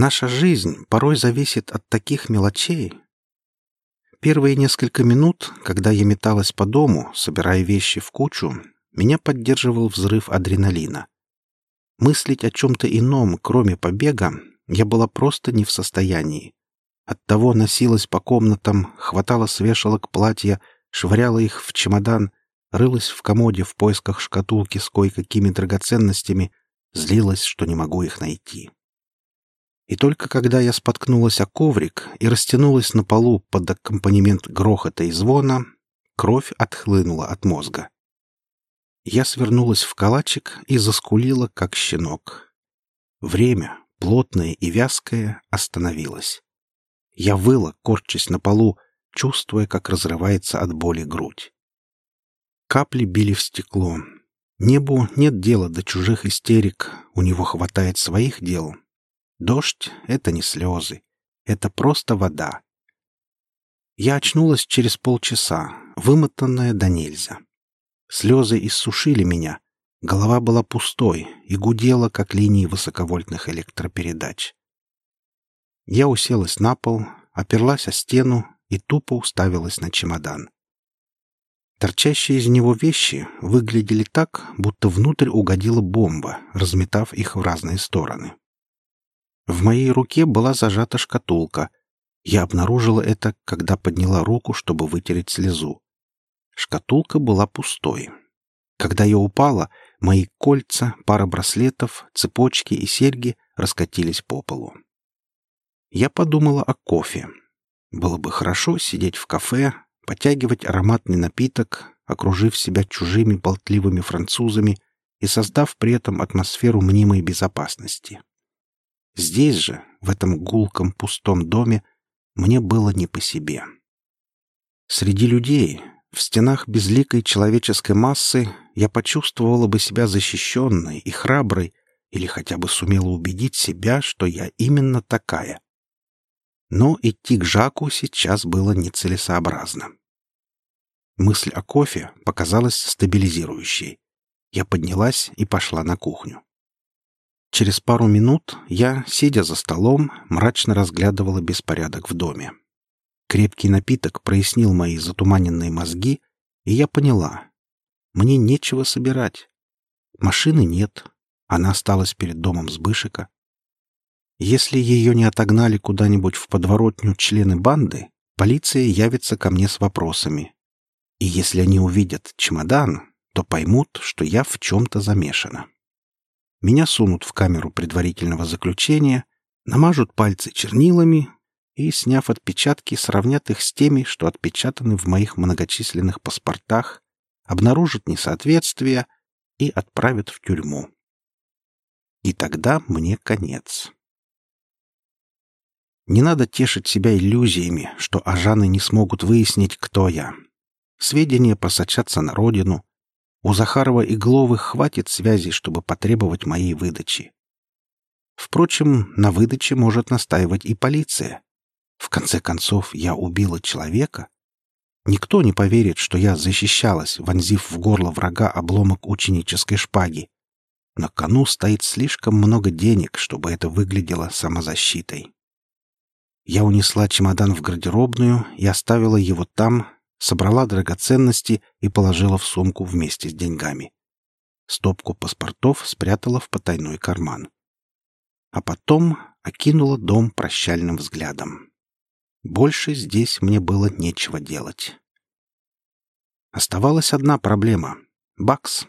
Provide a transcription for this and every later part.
Наша жизнь порой зависит от таких мелочей. Первые несколько минут, когда я металась по дому, собирая вещи в кучу, меня поддерживал взрыв адреналина. Мыслить о чем-то ином, кроме побега, я была просто не в состоянии. Оттого носилась по комнатам, хватала с вешалок платья, швыряла их в чемодан, рылась в комоде в поисках шкатулки с кое-какими драгоценностями, злилась, что не могу их найти. И только когда я споткнулась о коврик и растянулась на полу под аккомпанемент грохота и звона, кровь отхлынула от мозга. Я свернулась в калачик и заскулила, как щенок. Время, плотное и вязкое, остановилось. Я выла, корчась на полу, чувствуя, как разрывается от боли грудь. Капли били в стекло. Небу нет дела до чужих истерик, у него хватает своих дел, Дождь — это не слезы, это просто вода. Я очнулась через полчаса, вымотанная до нельзя. Слезы иссушили меня, голова была пустой и гудела, как линии высоковольтных электропередач. Я уселась на пол, оперлась о стену и тупо уставилась на чемодан. Торчащие из него вещи выглядели так, будто внутрь угодила бомба, разметав их в разные стороны. В моей руке была зажата шкатулка. Я обнаружила это, когда подняла руку, чтобы вытереть слезу. Шкатулка была пустой. Когда я упала, мои кольца, пара браслетов, цепочки и серьги раскатились по полу. Я подумала о кофе. Было бы хорошо сидеть в кафе, потягивать ароматный напиток, окружив себя чужими болтливыми французами и создав при этом атмосферу мнимой безопасности. Здесь же, в этом гулком пустом доме, мне было не по себе. Среди людей, в стенах безликой человеческой массы, я почувствовала бы себя защищенной и храброй или хотя бы сумела убедить себя, что я именно такая. Но идти к Жаку сейчас было нецелесообразно. Мысль о кофе показалась стабилизирующей. Я поднялась и пошла на кухню. Через пару минут я, сидя за столом, мрачно разглядывала беспорядок в доме. Крепкий напиток прояснил мои затуманенные мозги, и я поняла. Мне нечего собирать. Машины нет. Она осталась перед домом Сбышика. Если ее не отогнали куда-нибудь в подворотню члены банды, полиция явится ко мне с вопросами. И если они увидят чемодан, то поймут, что я в чем-то замешана. Меня сунут в камеру предварительного заключения, намажут пальцы чернилами и, сняв отпечатки, сравнят их с теми, что отпечатаны в моих многочисленных паспортах, обнаружат несоответствия и отправят в тюрьму. И тогда мне конец. Не надо тешить себя иллюзиями, что ажаны не смогут выяснить, кто я. Сведения просочатся на родину, у Захарова и Гловых хватит связей, чтобы потребовать моей выдачи. Впрочем, на выдаче может настаивать и полиция. В конце концов, я убила человека. Никто не поверит, что я защищалась, вонзив в горло врага обломок ученической шпаги. На кону стоит слишком много денег, чтобы это выглядело самозащитой. Я унесла чемодан в гардеробную и оставила его там, собрала драгоценности и положила в сумку вместе с деньгами. Стопку паспортов спрятала в потайной карман. А потом окинула дом прощальным взглядом. Больше здесь мне было нечего делать. Оставалась одна проблема — бакс.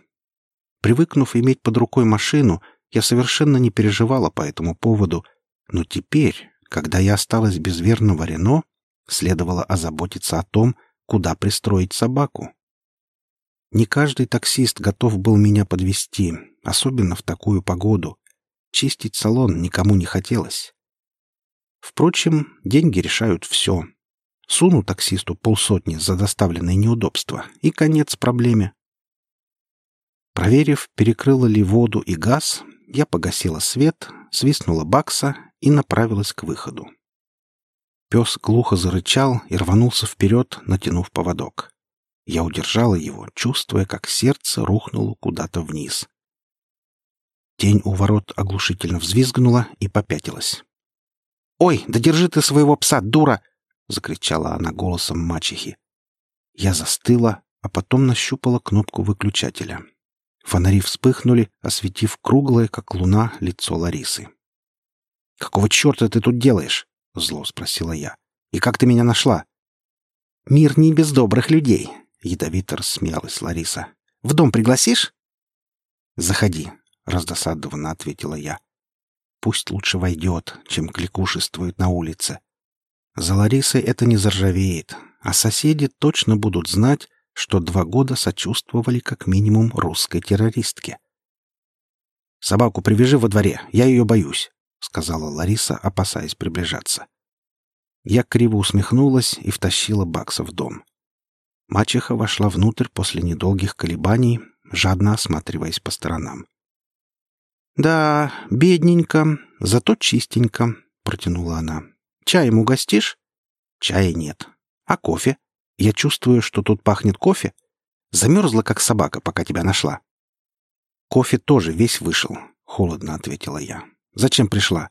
Привыкнув иметь под рукой машину, я совершенно не переживала по этому поводу, но теперь, когда я осталась без верного Рено, следовало озаботиться о том, куда пристроить собаку. Не каждый таксист готов был меня подвести, особенно в такую погоду. Чистить салон никому не хотелось. Впрочем, деньги решают все. Суну таксисту полсотни за доставленные неудобства, и конец проблеме. Проверив, перекрыла ли воду и газ, я погасила свет, свистнула бакса и направилась к выходу. Пес глухо зарычал и рванулся вперед, натянув поводок. Я удержала его, чувствуя, как сердце рухнуло куда-то вниз. Тень у ворот оглушительно взвизгнула и попятилась. «Ой, да держи ты своего пса, дура!» — закричала она голосом мачехи. Я застыла, а потом нащупала кнопку выключателя. Фонари вспыхнули, осветив круглое, как луна, лицо Ларисы. «Какого черта ты тут делаешь?» — зло спросила я. «И как ты меня нашла?» «Мир не без добрых людей», — ядовито рассмеялась Лариса. «В дом пригласишь?» «Заходи», — раздосадованно ответила я. «Пусть лучше войдет, чем кликушествует на улице. За Ларисой это не заржавеет, а соседи точно будут знать, что два года сочувствовали как минимум русской террористке. «Собаку привяжи во дворе, я ее боюсь», — сказала Лариса, опасаясь приближаться. Я криво усмехнулась и втащила Бакса в дом. Мачеха вошла внутрь после недолгих колебаний, жадно осматриваясь по сторонам. «Да, бедненько, зато чистенько», — протянула она. «Чаем угостишь?» «Чая нет. А кофе? Я чувствую, что тут пахнет кофе. Замерзла, как собака, пока тебя нашла». «Кофе тоже весь вышел», — холодно ответила я. «Зачем пришла?»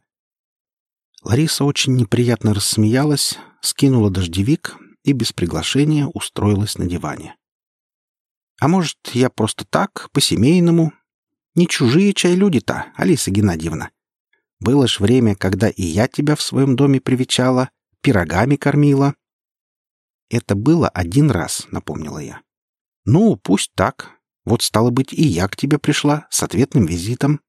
Лариса очень неприятно рассмеялась, скинула дождевик и без приглашения устроилась на диване. «А может, я просто так, по-семейному? Не чужие чай люди-то, Алиса Геннадьевна. Было ж время, когда и я тебя в своем доме привечала, пирогами кормила». «Это было один раз», — напомнила я. «Ну, пусть так. Вот, стало быть, и я к тебе пришла с ответным визитом».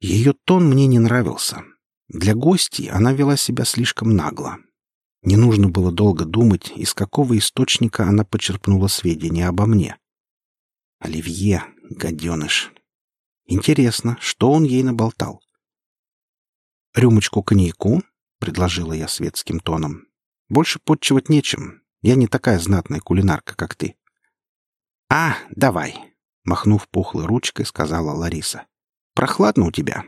Ее тон мне не нравился. Для гостей она вела себя слишком нагло. Не нужно было долго думать, из какого источника она почерпнула сведения обо мне. Оливье, гаденыш. Интересно, что он ей наболтал? «Рюмочку коньяку?» — предложила я светским тоном. «Больше подчивать нечем. Я не такая знатная кулинарка, как ты». «А, давай!» — махнув пухлой ручкой, сказала Лариса. «Прохладно у тебя?»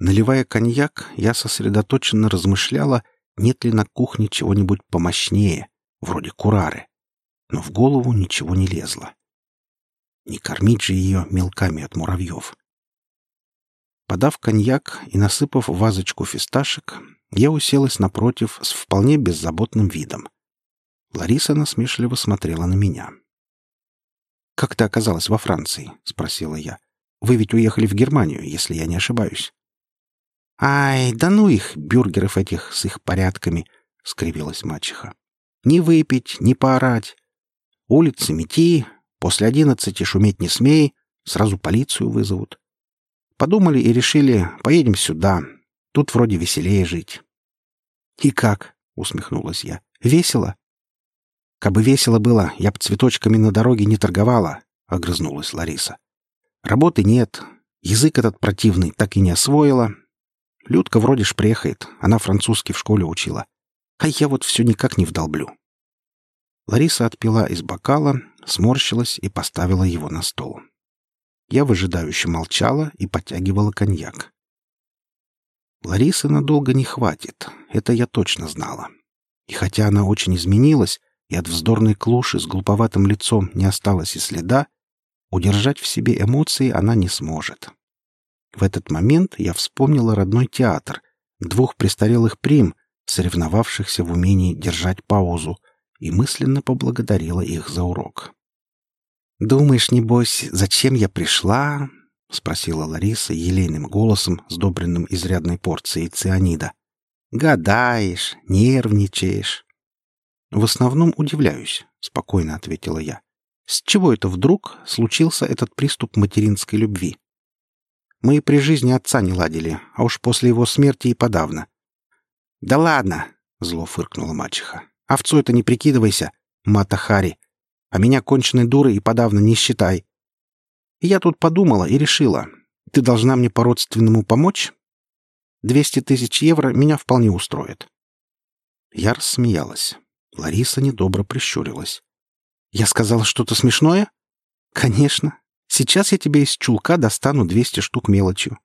Наливая коньяк, я сосредоточенно размышляла, нет ли на кухне чего-нибудь помощнее, вроде курары. Но в голову ничего не лезло. Не кормить же ее мелками от муравьев. Подав коньяк и насыпав вазочку фисташек, я уселась напротив с вполне беззаботным видом. Лариса насмешливо смотрела на меня. «Как ты оказалась во Франции?» — спросила я. «Вы ведь уехали в Германию, если я не ошибаюсь». «Ай, да ну их, бюргеров этих с их порядками!» — скривилась мачеха. «Не выпить, не поорать. Улицы мети, после одиннадцати шуметь не смей, сразу полицию вызовут. Подумали и решили, поедем сюда. Тут вроде веселее жить». «И как?» — усмехнулась я. «Весело?» «Кабы весело было, я б цветочками на дороге не торговала», — огрызнулась Лариса. «Работы нет. Язык этот противный так и не освоила, Людка вроде ж приехает, она французский в школе учила. А я вот все никак не вдолблю. Лариса отпила из бокала, сморщилась и поставила его на стол. Я выжидающе молчала и подтягивала коньяк. Ларисы надолго не хватит, это я точно знала. И хотя она очень изменилась, и от вздорной клуши с глуповатым лицом не осталось и следа, удержать в себе эмоции она не сможет. В этот момент я вспомнила родной театр, двух престарелых прим, соревновавшихся в умении держать паузу, и мысленно поблагодарила их за урок. «Думаешь, небось, зачем я пришла?» — спросила Лариса елейным голосом, сдобренным изрядной порцией цианида. «Гадаешь, нервничаешь». «В основном удивляюсь», — спокойно ответила я. «С чего это вдруг случился этот приступ материнской любви?» Мы и при жизни отца не ладили, а уж после его смерти и подавно. «Да ладно!» — зло фыркнула мачеха. «Овцу это не прикидывайся, Мата Хари. А меня конченой дурой и подавно не считай. Я тут подумала и решила. Ты должна мне по-родственному помочь? Двести тысяч евро меня вполне устроит». Я рассмеялась. Лариса недобро прищурилась. «Я сказала что-то смешное?» «Конечно. Сейчас я тебе из чулка достану 200 штук мелочью.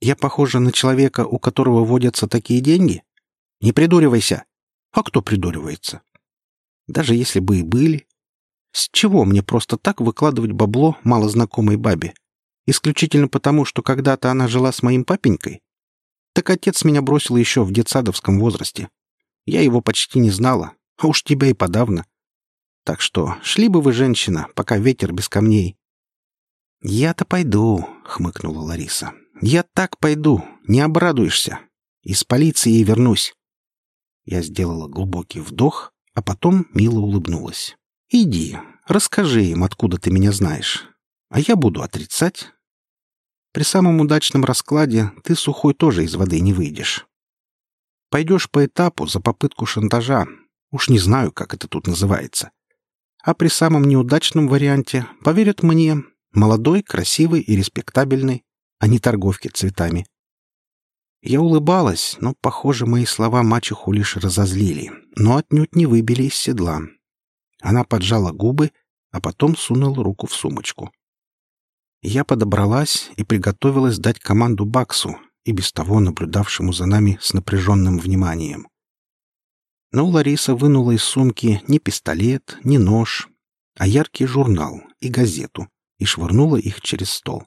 Я похожа на человека, у которого водятся такие деньги? Не придуривайся. А кто придуривается? Даже если бы и были. С чего мне просто так выкладывать бабло малознакомой бабе? Исключительно потому, что когда-то она жила с моим папенькой? Так отец меня бросил еще в детсадовском возрасте. Я его почти не знала, а уж тебя и подавно. Так что шли бы вы, женщина, пока ветер без камней. «Я-то пойду», — хмыкнула Лариса. «Я так пойду, не обрадуешься. Из полиции вернусь». Я сделала глубокий вдох, а потом мило улыбнулась. «Иди, расскажи им, откуда ты меня знаешь. А я буду отрицать. При самом удачном раскладе ты сухой тоже из воды не выйдешь. Пойдешь по этапу за попытку шантажа. Уж не знаю, как это тут называется. А при самом неудачном варианте поверят мне, Молодой, красивый и респектабельный, а не торговки цветами. Я улыбалась, но, похоже, мои слова мачеху лишь разозлили, но отнюдь не выбили из седла. Она поджала губы, а потом сунула руку в сумочку. Я подобралась и приготовилась дать команду Баксу, и без того наблюдавшему за нами с напряженным вниманием. Но Лариса вынула из сумки не пистолет, не нож, а яркий журнал и газету, и швырнула их через стол.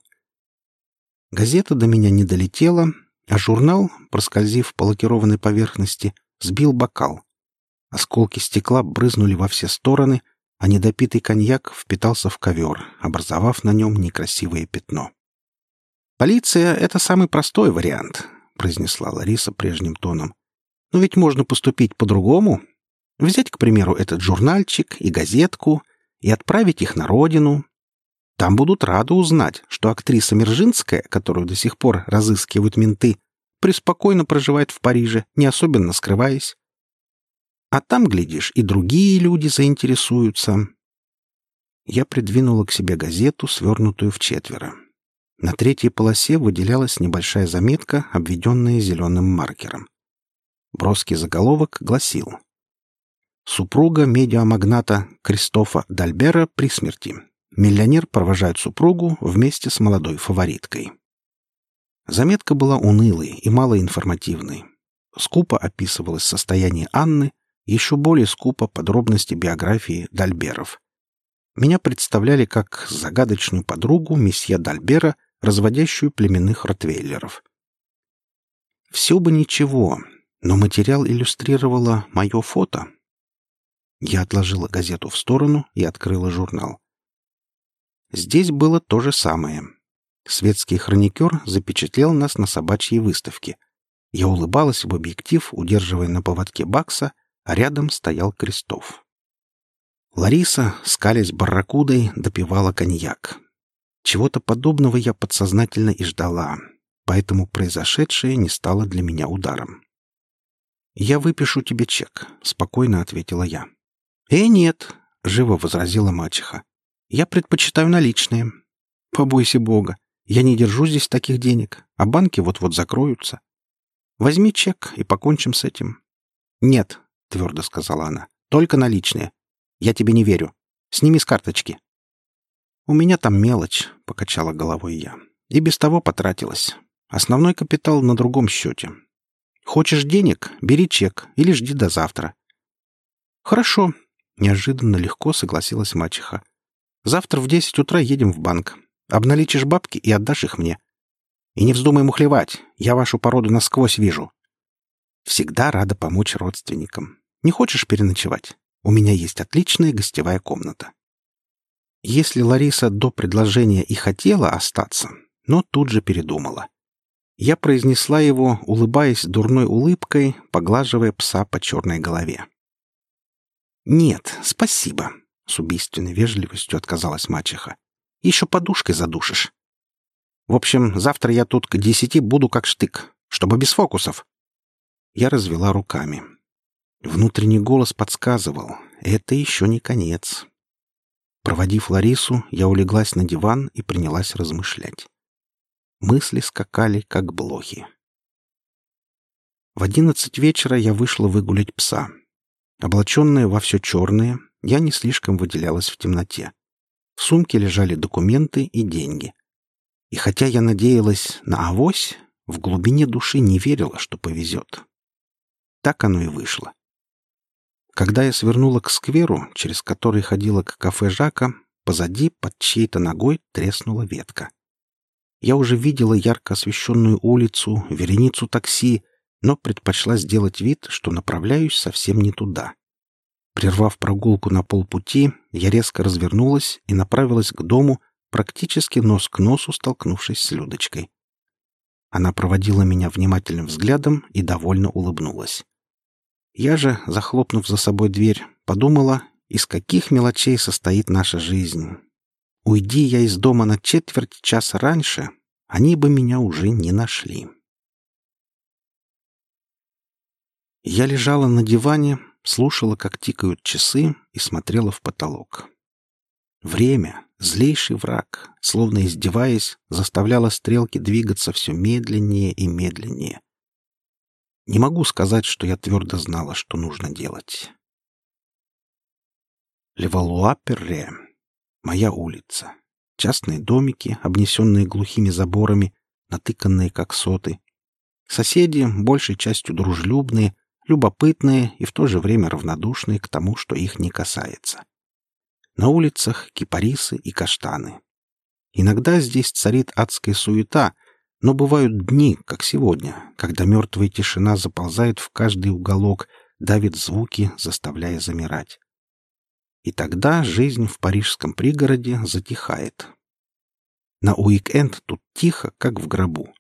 Газета до меня не долетела, а журнал, проскользив по лакированной поверхности, сбил бокал. Осколки стекла брызнули во все стороны, а недопитый коньяк впитался в ковер, образовав на нем некрасивое пятно. «Полиция — это самый простой вариант», — произнесла Лариса прежним тоном. «Но ведь можно поступить по-другому. Взять, к примеру, этот журнальчик и газетку и отправить их на родину, там будут рады узнать, что актриса Мержинская, которую до сих пор разыскивают менты, преспокойно проживает в Париже, не особенно скрываясь. А там, глядишь, и другие люди заинтересуются. Я придвинула к себе газету, свернутую в четверо. На третьей полосе выделялась небольшая заметка, обведенная зеленым маркером. Броский заголовок гласил «Супруга медиамагната Кристофа Дальбера при смерти. Миллионер провожает супругу вместе с молодой фавориткой. Заметка была унылой и малоинформативной. Скупо описывалось состояние Анны, еще более скупо подробности биографии Дальберов. Меня представляли как загадочную подругу месье Дальбера, разводящую племенных ротвейлеров. Все бы ничего, но материал иллюстрировало мое фото. Я отложила газету в сторону и открыла журнал. Здесь было то же самое. Светский хроникер запечатлел нас на собачьей выставке. Я улыбалась в объектив, удерживая на поводке Бакса, а рядом стоял Крестов. Лариса, скалясь барракудой, допивала коньяк. Чего-то подобного я подсознательно и ждала, поэтому произошедшее не стало для меня ударом. «Я выпишу тебе чек», — спокойно ответила я. «Э, нет», — живо возразила мачеха. Я предпочитаю наличные. Побойся Бога. Я не держу здесь таких денег, а банки вот-вот закроются. Возьми чек и покончим с этим. Нет, твердо сказала она. Только наличные. Я тебе не верю. Сними с карточки. У меня там мелочь, покачала головой я. И без того потратилась. Основной капитал на другом счете. Хочешь денег? Бери чек или жди до завтра. Хорошо, неожиданно легко согласилась мачеха. Завтра в десять утра едем в банк. Обналичишь бабки и отдашь их мне. И не вздумай мухлевать, я вашу породу насквозь вижу. Всегда рада помочь родственникам. Не хочешь переночевать? У меня есть отличная гостевая комната. Если Лариса до предложения и хотела остаться, но тут же передумала. Я произнесла его, улыбаясь дурной улыбкой, поглаживая пса по черной голове. «Нет, спасибо. С убийственной вежливостью отказалась мачеха. «Еще подушкой задушишь. В общем, завтра я тут к десяти буду как штык, чтобы без фокусов». Я развела руками. Внутренний голос подсказывал. Это еще не конец. Проводив Ларису, я улеглась на диван и принялась размышлять. Мысли скакали, как блохи. В одиннадцать вечера я вышла выгулять пса. Облаченная во все черное, я не слишком выделялась в темноте. В сумке лежали документы и деньги. И хотя я надеялась на авось, в глубине души не верила, что повезет. Так оно и вышло. Когда я свернула к скверу, через который ходила к кафе Жака, позади под чьей-то ногой треснула ветка. Я уже видела ярко освещенную улицу, вереницу такси, но предпочла сделать вид, что направляюсь совсем не туда. Прервав прогулку на полпути, я резко развернулась и направилась к дому, практически нос к носу столкнувшись с Людочкой. Она проводила меня внимательным взглядом и довольно улыбнулась. Я же, захлопнув за собой дверь, подумала, из каких мелочей состоит наша жизнь. Уйди я из дома на четверть часа раньше, они бы меня уже не нашли. Я лежала на диване, слушала, как тикают часы, и смотрела в потолок. Время, злейший враг, словно издеваясь, заставляло стрелки двигаться все медленнее и медленнее. Не могу сказать, что я твердо знала, что нужно делать. Левалуа-Перре. Моя улица. Частные домики, обнесенные глухими заборами, натыканные как соты. Соседи, большей частью дружелюбные, любопытные и в то же время равнодушные к тому, что их не касается. На улицах кипарисы и каштаны. Иногда здесь царит адская суета, но бывают дни, как сегодня, когда мертвая тишина заползает в каждый уголок, давит звуки, заставляя замирать. И тогда жизнь в парижском пригороде затихает. На уик-энд тут тихо, как в гробу.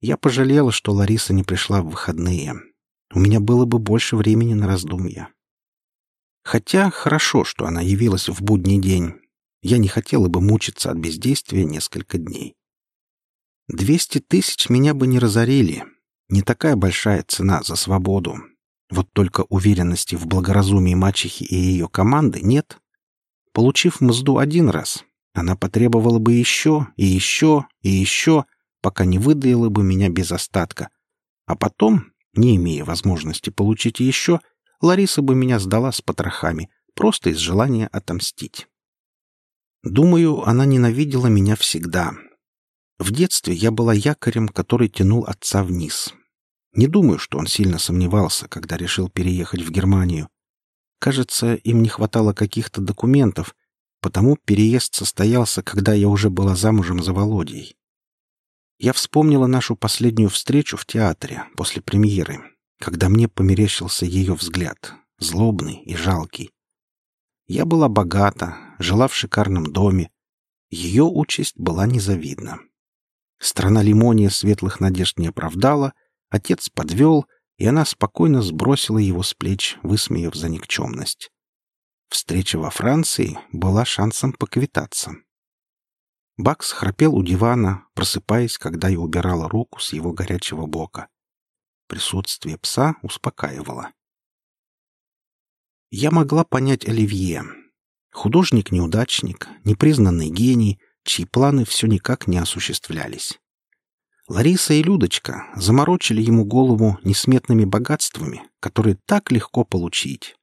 Я пожалела, что Лариса не пришла в выходные. У меня было бы больше времени на раздумья. Хотя хорошо, что она явилась в будний день. Я не хотела бы мучиться от бездействия несколько дней. Двести тысяч меня бы не разорили. Не такая большая цена за свободу. Вот только уверенности в благоразумии мачехи и ее команды нет. Получив мзду один раз, она потребовала бы еще и еще и еще, пока не выдаила бы меня без остатка. А потом не имея возможности получить еще, Лариса бы меня сдала с потрохами, просто из желания отомстить. Думаю, она ненавидела меня всегда. В детстве я была якорем, который тянул отца вниз. Не думаю, что он сильно сомневался, когда решил переехать в Германию. Кажется, им не хватало каких-то документов, потому переезд состоялся, когда я уже была замужем за Володей. Я вспомнила нашу последнюю встречу в театре после премьеры, когда мне померещился ее взгляд, злобный и жалкий. Я была богата, жила в шикарном доме. Ее участь была незавидна. Страна лимония светлых надежд не оправдала, отец подвел, и она спокойно сбросила его с плеч, высмеяв за никчемность. Встреча во Франции была шансом поквитаться. Бакс храпел у дивана, просыпаясь, когда я убирала руку с его горячего бока. Присутствие пса успокаивало. Я могла понять Оливье. Художник-неудачник, непризнанный гений, чьи планы все никак не осуществлялись. Лариса и Людочка заморочили ему голову несметными богатствами, которые так легко получить.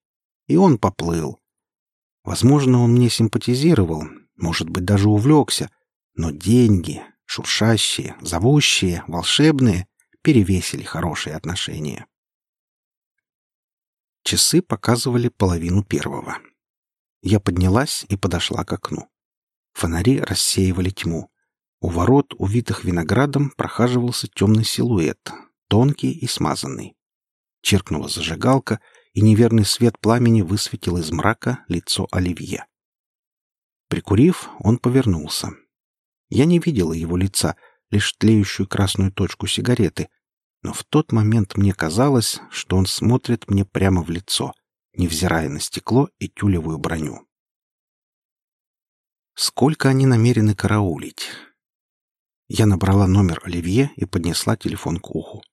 И он поплыл. Возможно, он мне симпатизировал, может быть, даже увлекся — но деньги, шуршащие, зовущие, волшебные, перевесили хорошие отношения. Часы показывали половину первого. Я поднялась и подошла к окну. Фонари рассеивали тьму. У ворот, увитых виноградом, прохаживался темный силуэт, тонкий и смазанный. Черкнула зажигалка, и неверный свет пламени высветил из мрака лицо Оливье. Прикурив, он повернулся. Я не видела его лица, лишь тлеющую красную точку сигареты, но в тот момент мне казалось, что он смотрит мне прямо в лицо, невзирая на стекло и тюлевую броню. Сколько они намерены караулить? Я набрала номер Оливье и поднесла телефон к уху.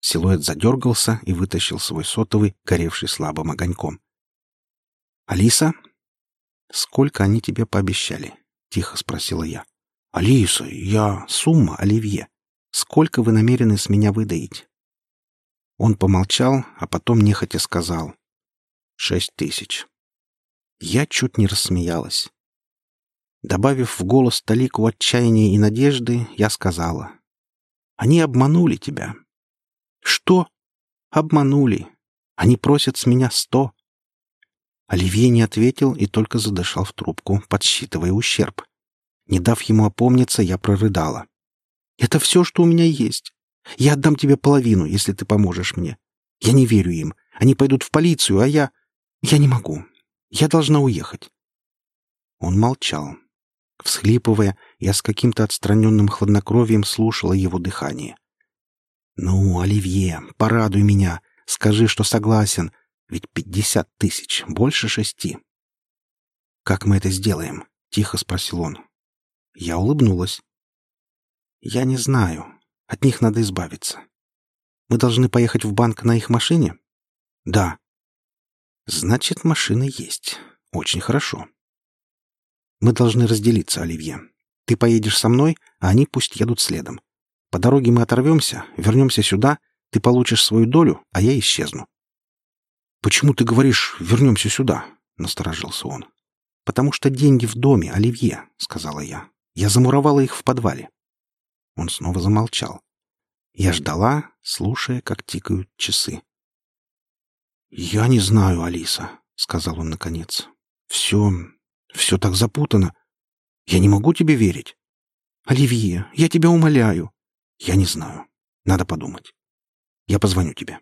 Силуэт задергался и вытащил свой сотовый, горевший слабым огоньком. «Алиса?» «Сколько они тебе пообещали?» — тихо спросила я. «Алиса, я... Сумма, Оливье. Сколько вы намерены с меня выдаить?» Он помолчал, а потом нехотя сказал. «Шесть тысяч». Я чуть не рассмеялась. Добавив в голос талику отчаяния и надежды, я сказала. «Они обманули тебя». «Что?» «Обманули. Они просят с меня сто». Оливье не ответил и только задышал в трубку, подсчитывая ущерб. Не дав ему опомниться, я прорыдала. «Это все, что у меня есть. Я отдам тебе половину, если ты поможешь мне. Я не верю им. Они пойдут в полицию, а я... Я не могу. Я должна уехать». Он молчал. Всхлипывая, я с каким-то отстраненным хладнокровием слушала его дыхание. «Ну, Оливье, порадуй меня. Скажи, что согласен. Ведь пятьдесят тысяч, больше шести». «Как мы это сделаем?» — тихо спросил он. Я улыбнулась. «Я не знаю. От них надо избавиться. Мы должны поехать в банк на их машине?» «Да». «Значит, машина есть. Очень хорошо. Мы должны разделиться, Оливье. Ты поедешь со мной, а они пусть едут следом. По дороге мы оторвемся, вернемся сюда, ты получишь свою долю, а я исчезну». «Почему ты говоришь «вернемся сюда»?» — насторожился он. «Потому что деньги в доме, Оливье», — сказала я. «Я замуровала их в подвале». Он снова замолчал. Я ждала, слушая, как тикают часы. «Я не знаю, Алиса», — сказал он наконец. «Все... все так запутано. Я не могу тебе верить». «Оливье, я тебя умоляю». «Я не знаю. Надо подумать. Я позвоню тебе».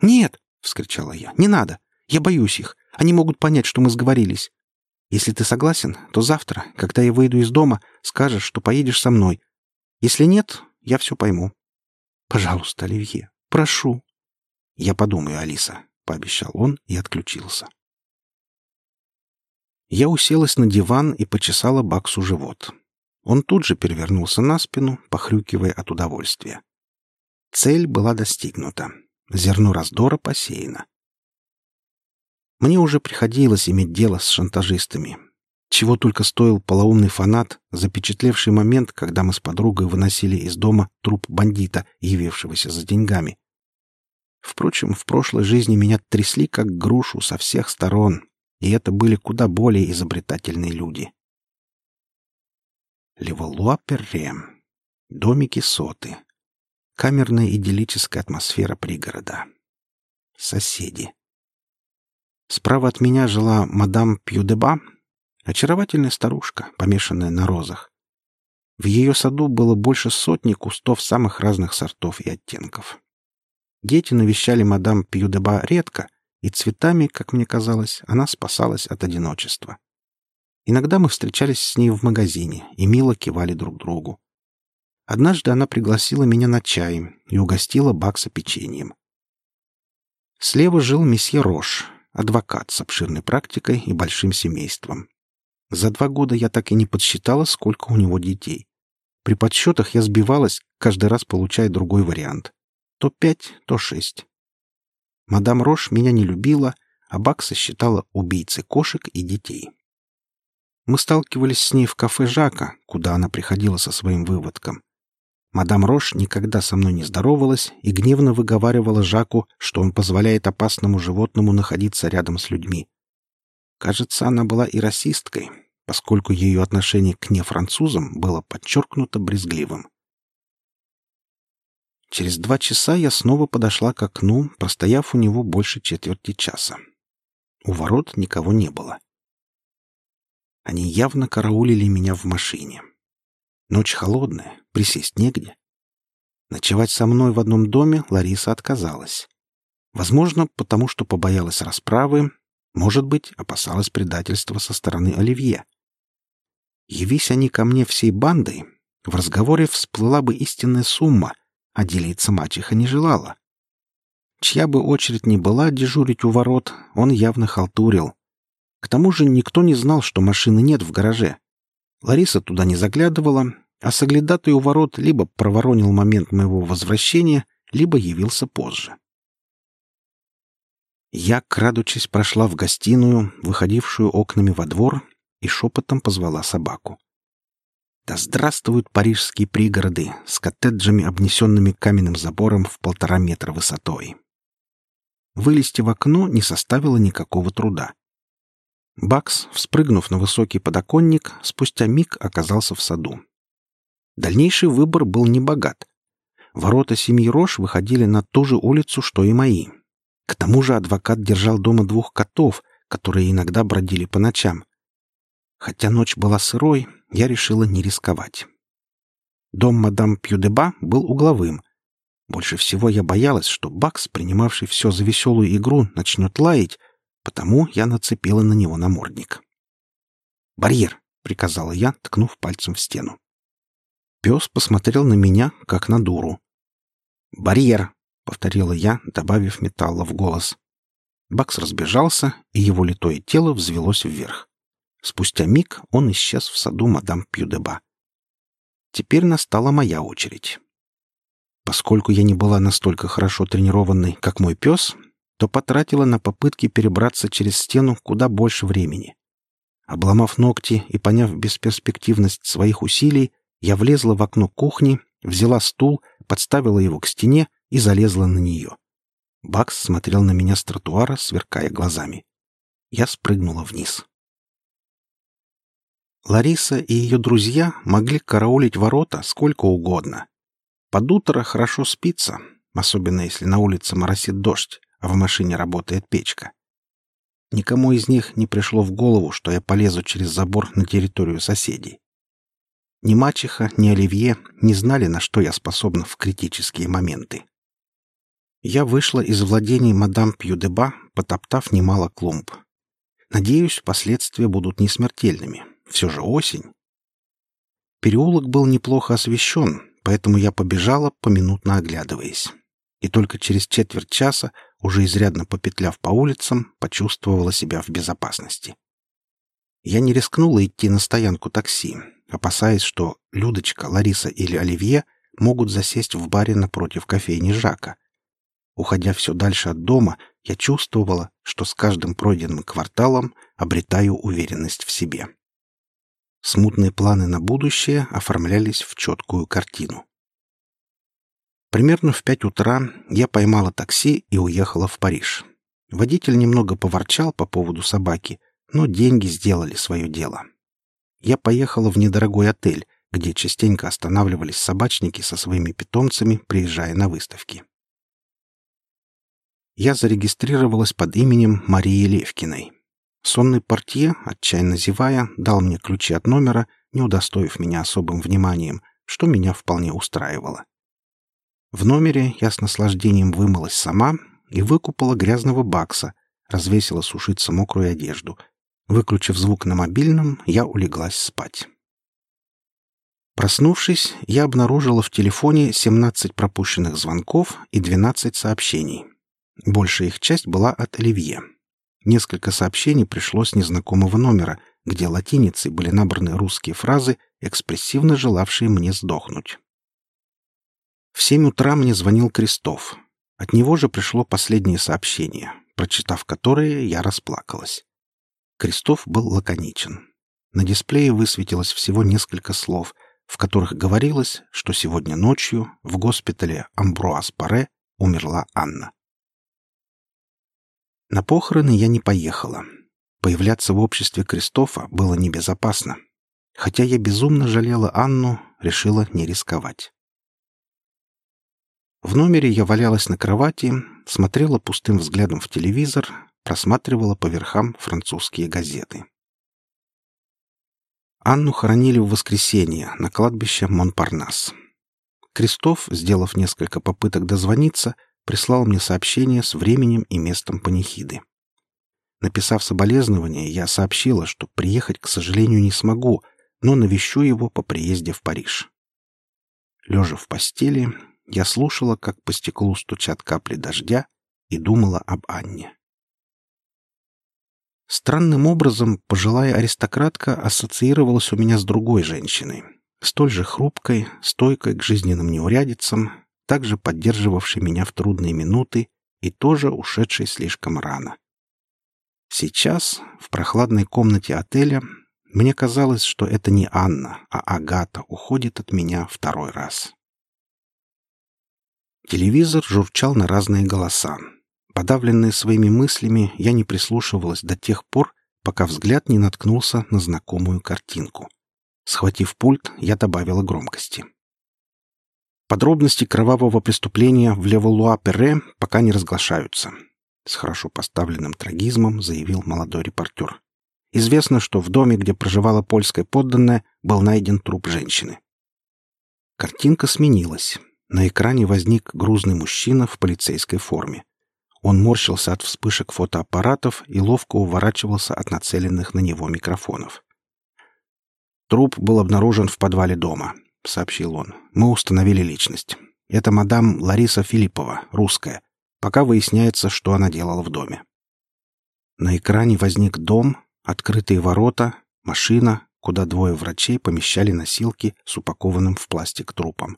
«Нет!» — вскричала я. «Не надо. Я боюсь их. Они могут понять, что мы сговорились. Если ты согласен, то завтра, когда я выйду из дома, скажешь, что поедешь со мной. Если нет, я все пойму. Пожалуйста, Оливье, прошу. Я подумаю, Алиса, — пообещал он и отключился. Я уселась на диван и почесала Баксу живот. Он тут же перевернулся на спину, похрюкивая от удовольствия. Цель была достигнута. Зерно раздора посеяно. Мне уже приходилось иметь дело с шантажистами. Чего только стоил полоумный фанат, запечатлевший момент, когда мы с подругой выносили из дома труп бандита, явившегося за деньгами. Впрочем, в прошлой жизни меня трясли как грушу со всех сторон, и это были куда более изобретательные люди. Леволуа-Перре. Домики соты. Камерная идиллическая атмосфера пригорода. Соседи. Справа от меня жила мадам Пьюдеба, очаровательная старушка, помешанная на розах. В ее саду было больше сотни кустов самых разных сортов и оттенков. Дети навещали мадам Пьюдеба редко, и цветами, как мне казалось, она спасалась от одиночества. Иногда мы встречались с ней в магазине и мило кивали друг другу. Однажды она пригласила меня на чай и угостила Бакса печеньем. Слева жил месье Рош, адвокат с обширной практикой и большим семейством. За два года я так и не подсчитала, сколько у него детей. При подсчетах я сбивалась, каждый раз получая другой вариант. То пять, то шесть. Мадам Рош меня не любила, а Бакса считала убийцей кошек и детей. Мы сталкивались с ней в кафе Жака, куда она приходила со своим выводком. Мадам Рош никогда со мной не здоровалась и гневно выговаривала Жаку, что он позволяет опасному животному находиться рядом с людьми. Кажется, она была и расисткой, поскольку ее отношение к нефранцузам было подчеркнуто брезгливым. Через два часа я снова подошла к окну, простояв у него больше четверти часа. У ворот никого не было. Они явно караулили меня в машине. Ночь холодная, присесть негде. Ночевать со мной в одном доме Лариса отказалась. Возможно, потому что побоялась расправы, может быть, опасалась предательства со стороны Оливье. Явись они ко мне всей бандой, в разговоре всплыла бы истинная сумма, а делиться мачеха не желала. Чья бы очередь ни была дежурить у ворот, он явно халтурил. К тому же никто не знал, что машины нет в гараже. Лариса туда не заглядывала, а соглядатый у ворот либо проворонил момент моего возвращения, либо явился позже. Я, крадучись, прошла в гостиную, выходившую окнами во двор, и шепотом позвала собаку. Да здравствуют парижские пригороды с коттеджами, обнесенными каменным забором в полтора метра высотой. Вылезти в окно не составило никакого труда. Бакс, вспрыгнув на высокий подоконник, спустя миг оказался в саду. Дальнейший выбор был небогат. Ворота семьи Рош выходили на ту же улицу, что и мои. К тому же адвокат держал дома двух котов, которые иногда бродили по ночам. Хотя ночь была сырой, я решила не рисковать. Дом мадам Пьюдеба был угловым. Больше всего я боялась, что Бакс, принимавший все за веселую игру, начнет лаять, потому я нацепила на него намордник. «Барьер!» — приказала я, ткнув пальцем в стену. Пес посмотрел на меня, как на дуру. «Барьер!» — повторила я, добавив металла в голос. Бакс разбежался, и его литое тело взвелось вверх. Спустя миг он исчез в саду мадам Пьюдеба. Теперь настала моя очередь. Поскольку я не была настолько хорошо тренированной, как мой пес, то потратила на попытки перебраться через стену куда больше времени. Обломав ногти и поняв бесперспективность своих усилий, я влезла в окно кухни, взяла стул, подставила его к стене и залезла на нее. Бакс смотрел на меня с тротуара, сверкая глазами. Я спрыгнула вниз. Лариса и ее друзья могли караулить ворота сколько угодно. Под утро хорошо спится, особенно если на улице моросит дождь, а в машине работает печка. Никому из них не пришло в голову, что я полезу через забор на территорию соседей. Ни мачеха, ни Оливье не знали, на что я способна в критические моменты. Я вышла из владений мадам Пьюдеба, потоптав немало клумб. Надеюсь, последствия будут не смертельными. Все же осень. Переулок был неплохо освещен, поэтому я побежала, поминутно оглядываясь. И только через четверть часа, уже изрядно попетляв по улицам, почувствовала себя в безопасности. Я не рискнула идти на стоянку такси, опасаясь, что Людочка, Лариса или Оливье могут засесть в баре напротив кофейни Жака. Уходя все дальше от дома, я чувствовала, что с каждым пройденным кварталом обретаю уверенность в себе. Смутные планы на будущее оформлялись в четкую картину. Примерно в пять утра я поймала такси и уехала в Париж. Водитель немного поворчал по поводу собаки, но деньги сделали свое дело. Я поехала в недорогой отель, где частенько останавливались собачники со своими питомцами, приезжая на выставки. Я зарегистрировалась под именем Марии Левкиной. Сонный портье, отчаянно зевая, дал мне ключи от номера, не удостоив меня особым вниманием, что меня вполне устраивало. В номере я с наслаждением вымылась сама и выкупала грязного бакса, развесила сушиться мокрую одежду. Выключив звук на мобильном, я улеглась спать. Проснувшись, я обнаружила в телефоне 17 пропущенных звонков и 12 сообщений. Большая их часть была от Оливье. Несколько сообщений пришло с незнакомого номера, где латиницей были набраны русские фразы, экспрессивно желавшие мне сдохнуть. В семь утра мне звонил Крестов. От него же пришло последнее сообщение, прочитав которое, я расплакалась. Крестов был лаконичен. На дисплее высветилось всего несколько слов, в которых говорилось, что сегодня ночью в госпитале Амброас Паре умерла Анна. На похороны я не поехала. Появляться в обществе Кристофа было небезопасно. Хотя я безумно жалела Анну, решила не рисковать. В номере я валялась на кровати, смотрела пустым взглядом в телевизор, просматривала по верхам французские газеты. Анну хоронили в воскресенье на кладбище Монпарнас. Крестов, сделав несколько попыток дозвониться, прислал мне сообщение с временем и местом панихиды. Написав соболезнования, я сообщила, что приехать, к сожалению, не смогу, но навещу его по приезде в Париж. Лежа в постели, я слушала, как по стеклу стучат капли дождя, и думала об Анне. Странным образом пожилая аристократка ассоциировалась у меня с другой женщиной, столь же хрупкой, стойкой к жизненным неурядицам, также поддерживавший меня в трудные минуты и тоже ушедший слишком рано. Сейчас, в прохладной комнате отеля, мне казалось, что это не Анна, а Агата уходит от меня второй раз. Телевизор журчал на разные голоса. Подавленная своими мыслями, я не прислушивалась до тех пор, пока взгляд не наткнулся на знакомую картинку. Схватив пульт, я добавила громкости. Подробности кровавого преступления в Леволуа-Перре пока не разглашаются. С хорошо поставленным трагизмом заявил молодой репортер. Известно, что в доме, где проживала польская подданная, был найден труп женщины. Картинка сменилась. На экране возник грузный мужчина в полицейской форме. Он морщился от вспышек фотоаппаратов и ловко уворачивался от нацеленных на него микрофонов. «Труп был обнаружен в подвале дома», — сообщил он. «Мы установили личность. Это мадам Лариса Филиппова, русская. Пока выясняется, что она делала в доме». На экране возник дом, открытые ворота, машина, куда двое врачей помещали носилки с упакованным в пластик трупом.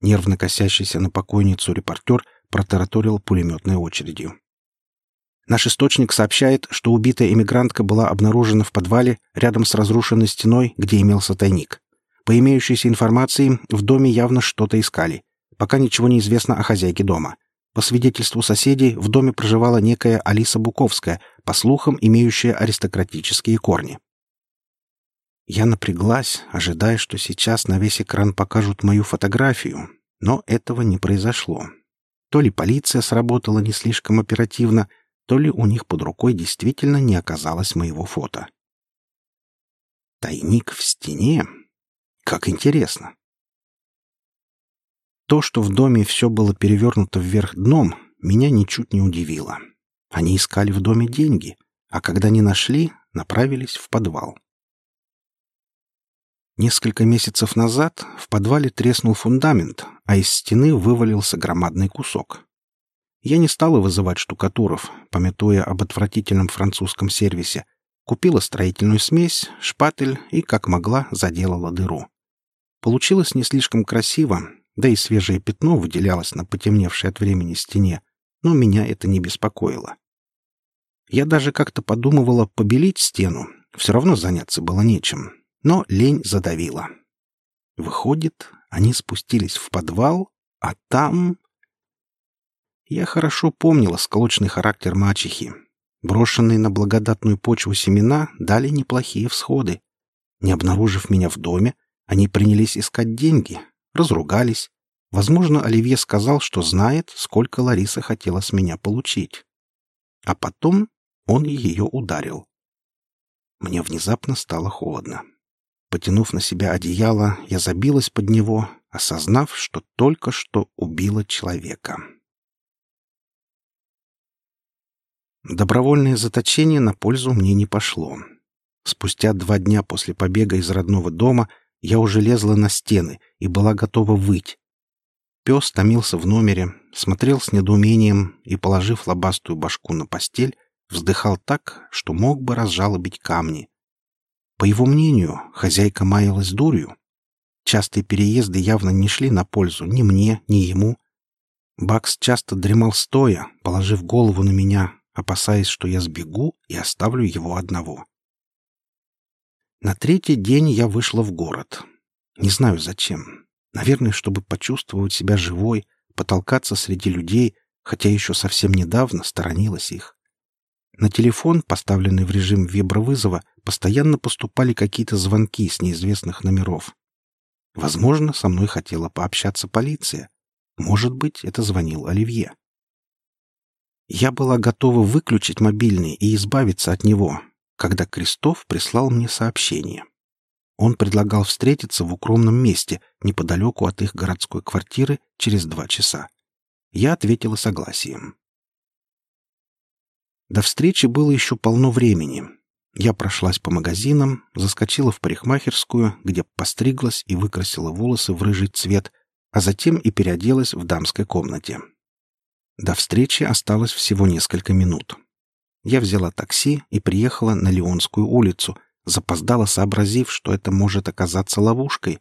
Нервно косящийся на покойницу репортер протараторил пулеметной очередью. Наш источник сообщает, что убитая эмигрантка была обнаружена в подвале рядом с разрушенной стеной, где имелся тайник. По имеющейся информации, в доме явно что-то искали. Пока ничего не известно о хозяйке дома. По свидетельству соседей, в доме проживала некая Алиса Буковская, по слухам, имеющая аристократические корни. Я напряглась, ожидая, что сейчас на весь экран покажут мою фотографию, но этого не произошло. То ли полиция сработала не слишком оперативно, то ли у них под рукой действительно не оказалось моего фото. Тайник в стене? Как интересно. То, что в доме все было перевернуто вверх дном, меня ничуть не удивило. Они искали в доме деньги, а когда не нашли, направились в подвал. Несколько месяцев назад в подвале треснул фундамент, а из стены вывалился громадный кусок. Я не стала вызывать штукатуров, пометуя об отвратительном французском сервисе. Купила строительную смесь, шпатель и, как могла, заделала дыру. Получилось не слишком красиво, да и свежее пятно выделялось на потемневшей от времени стене, но меня это не беспокоило. Я даже как-то подумывала побелить стену, все равно заняться было нечем, но лень задавила. Выходит, они спустились в подвал, а там... Я хорошо помнила сколочный характер мачехи. Брошенные на благодатную почву семена дали неплохие всходы. Не обнаружив меня в доме, они принялись искать деньги, разругались. Возможно, Оливье сказал, что знает, сколько Лариса хотела с меня получить. А потом он ее ударил. Мне внезапно стало холодно. Потянув на себя одеяло, я забилась под него, осознав, что только что убила человека. Добровольное заточение на пользу мне не пошло. Спустя два дня после побега из родного дома я уже лезла на стены и была готова выть. Пес томился в номере, смотрел с недоумением и, положив лобастую башку на постель, вздыхал так, что мог бы разжалобить камни. По его мнению, хозяйка маялась дурью. Частые переезды явно не шли на пользу ни мне, ни ему. Бакс часто дремал стоя, положив голову на меня, опасаясь, что я сбегу и оставлю его одного. На третий день я вышла в город. Не знаю зачем. Наверное, чтобы почувствовать себя живой, потолкаться среди людей, хотя еще совсем недавно сторонилась их. На телефон, поставленный в режим вибровызова, постоянно поступали какие-то звонки с неизвестных номеров. Возможно, со мной хотела пообщаться полиция. Может быть, это звонил Оливье. Я была готова выключить мобильный и избавиться от него, когда Крестов прислал мне сообщение. Он предлагал встретиться в укромном месте, неподалеку от их городской квартиры, через два часа. Я ответила согласием. До встречи было еще полно времени. Я прошлась по магазинам, заскочила в парикмахерскую, где постриглась и выкрасила волосы в рыжий цвет, а затем и переоделась в дамской комнате. До встречи осталось всего несколько минут. Я взяла такси и приехала на Леонскую улицу, запоздала, сообразив, что это может оказаться ловушкой.